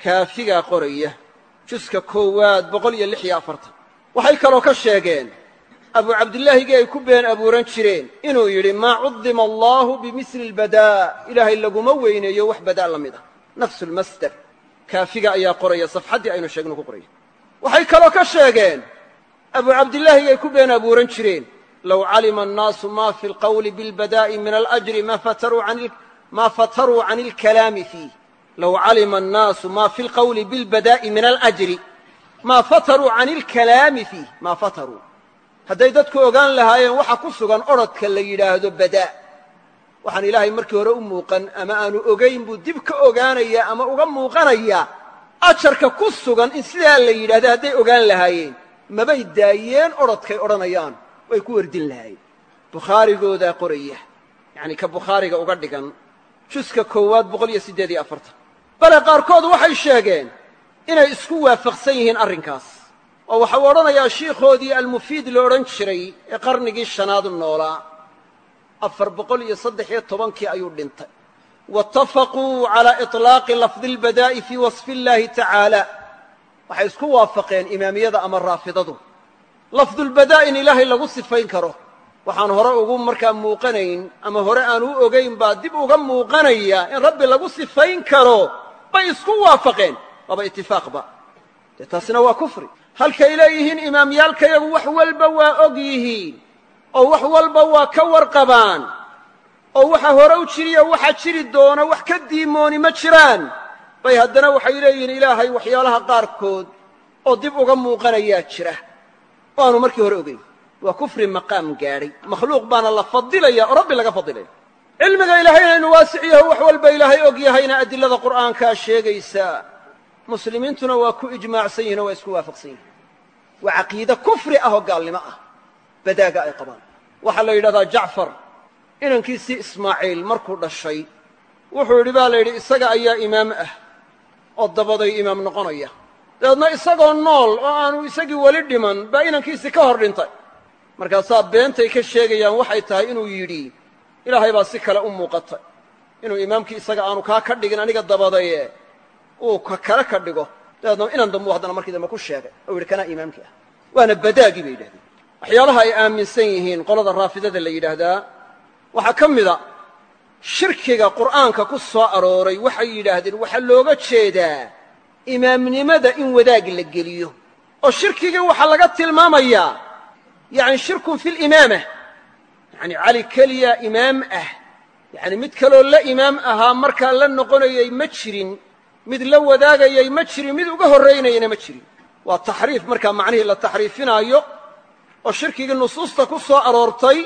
kaafigaa qoraya juska koowaad boqol iyo lix iyo afartan. Waxay kaloo ka sheegeen abu cabdillaahigii ay ku been abuuran jireen inuu yidhi maa cudima allahu bimisli lbadaa ilaahay laguma weyneeyo wax badaa' la mid ah. Nafsu lmasder kaafiga ayaa qoraya safxaddii aynu sheegno ku qoraya. Waxay kaloo ka sheegeen abu cabdillaahigii ay ku been abuuran jireen low calima annaasu ma fi lqawli bilbadaa'i min alajri maa fataruu can ilkalaami fiih low calima annaasu maa fi lqawli bilbadaa'i min alajri maa fataruu can ilkalaami fiih maa fataruu hadday dadku ogaan lahaayeen waxa ku sugan odrhodka la yidhaahdo badaa waxaan ilaahay markii hore u muuqan ama aanu ogayn buu dib ka ogaanayaa ama uga muuqanayaa ajarka ku sugan in sidaa la yidhahdo hadday ogaan lahaayeen mabay daayeen odrhodkay odhanayaan way ku wardin lahaayeen bukhaarigoodaa qoraya. Yacni ka bukhaariga uga dhigan. Juska koowaad boqol iyo siddeed iyo afartan. Bale qaarkood waxay sheegeen inay isku waafaqsan yihiin arrinkaas. Oo waxau odhanayaa shiikhoodii almufiid la odhan jiray ee qarnigii shanaad noolaa afar boqol iyo saddex iyo tobankii ayuu dhintay. Waitafaquu calaa iطlaaqi lafdi اlbadaa'i fii wasfi illaahi tacaala. Waxay isku waafaqeen imaamiyada ama raafidadu lafdulbadaa' in ilaahay lagu sifayn karo. Waxaan hore ugu markaa muuqanayn ama hore aan u ogayn baa dib uga muuqanaya in rabbi lagu sifayn karo. Bay isku waafaqeen? Waaba itifaaqba dee taasina waa kufri. Halkay leeyihiin imaamyaalkayagu wax walba waa og yihiin oo wax walba waa ka warqabaan oo waxa hore u jiriyo waxa jiri doona wax ka diimooni ma jiraan. Bay haddana waxay leeyihiin ilaahay waxyaalaha qaarkood oo dib uga muuqanayaa jira oo aanu markii hore ogayn waa kufri maqaam gaadhay. Makhluuq baana la fadilaya oo rabbi laga fadilaya. Cilmiga ilaahayna inu waasic yaho wax walba ilaahay og yahayna adilada qur'aankaa sheegaysaa muslimiintuna waa ku ijmaacsan yihiin oo waa isku waafaqsan yihiin waa caqiide kufri ah oo gaalnimo ah. Badaaga ay qabaan. Waxaa la yidhahdaa jacfar inankiisii ismaaciil markuu dhashay wuxuu yidhi baa la yidhi isaga ayaa imaam ah oo dabaday imaam noqonaya dabeedna isagoo nool oo aanu isagii weli dhiman baa inankiisii ka hor dhintay. Markaasaa beentay ka sheegayaan waxay tahay inuu yidhi ilaahay baa si kale u muuqatay. Inuu imaamkii isaga aanu kaa ka dhigin aniga dabadaye uu ka kale ka dhigo. Dabeedna inan dambuu haddana markii dambe ku sheegay. Oo yidhi kanaa imaamkii ah? Waana badaagii bay yidhahdeen. Waxyaalaha ay aaminsan yihiin qolada raafidada la yidhaahdaa waxaa ka mida shirkiga qur'aanka ku soo arooray waxay yidhaahdeen waxaa looga jeedaa imaamnimada in wadaag la geliyo. oo shirkigii waxaa laga tilmaamayaa yacni shirkun fi limaama yacni cali keliya imaam ah. Yacni mid kaloo la imaam ahaa markaa la noqonayay ma jirin. Mid la wadaagayay ma jirin. Mid uga horraynayana ma jirin. Waa taxriif markaa macnihii la taxriifinaayo oo shirkigii nusuusta ku soo aroortay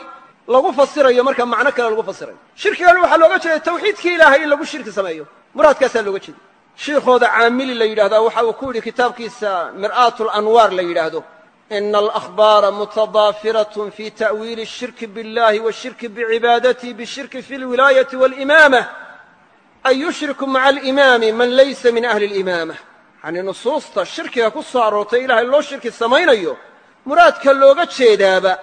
lagu fasirayo markaa macno kale lagu fasirayo. Shirkigan waxaa looga jeeda tawxiidkii ilaahay in lagu shirki sameeyo. Muraadkaasaa looga jeeda shiikhooda caamili la yidhahdaa waxa uu ku yidhi kitaabkiisa mir'aatu lanwaar la yidhaahdo ina alahbaara mutadaafiratun fi ta'wiili الshirki biاllahi wالshirki bicibaadatihi bالshirki fi اlwilaayati wاlimaamah an yushriku maca alimaami man laysa min ahli اlimaamah yacnii nusuusta shirkiga ku soo aroortay ilaahay loo shirki samaynayo muraadka looga jeedaaba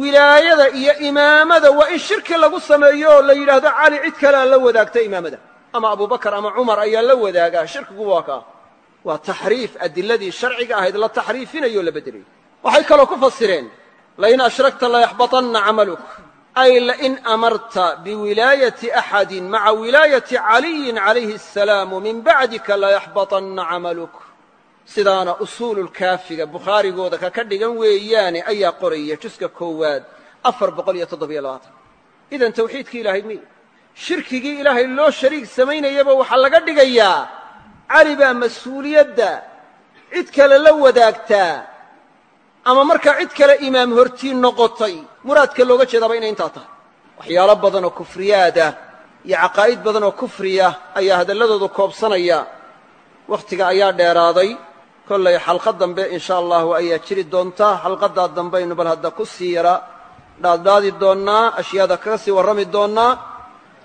wilaayada iyo imaamada waa in shirki lagu sameeyo oo la yidhaahdo cali cid kalea la wadaagta imaamada ama abubakar ama cumar ayaa la wadaagaa shirkigu waa kaa waa taxriif. Adiladii sharciga ahayd la taxriifinayo la beddelay. Waxay kaloo ku fasireen lain ashragta layaxbaطanna camaluk. Ay lain amarta biwilaayati axadi maca wilaayati caliyin calayhi asalaamu min bacdika layaxbaطanna camaluk. Sidaana usuululkaafiga bukhaarigooda ka ka dhigan weeyaane ayaa qoraya juska koowaad afar boqol iyo toddobiyo labaatan. Idan tawxiidkii ilaahay miy shirkigii ilaahay loo shariig samaynayaba waxaa laga dhigayaa cali baa mas'uuliyadda cid kale la wadaagtaa ama markaa cid kale imaam hortii noqotay muraadka looga jeedaaba inay intaa tahay. Waxyaalo badan oo kufriyaada iyo caqaa'id badan oo kufriya ayaa hadalladooda koobsanaya. Wakhtiga ayaa dheeraaday. Kollay xalqad dambe in sha allahu ayaa jiri doontaa xalqaddaa dambaynu bal hadda ku sii yara dhaaddaadi doonnaa ashyaada kaga sii warrami doonnaa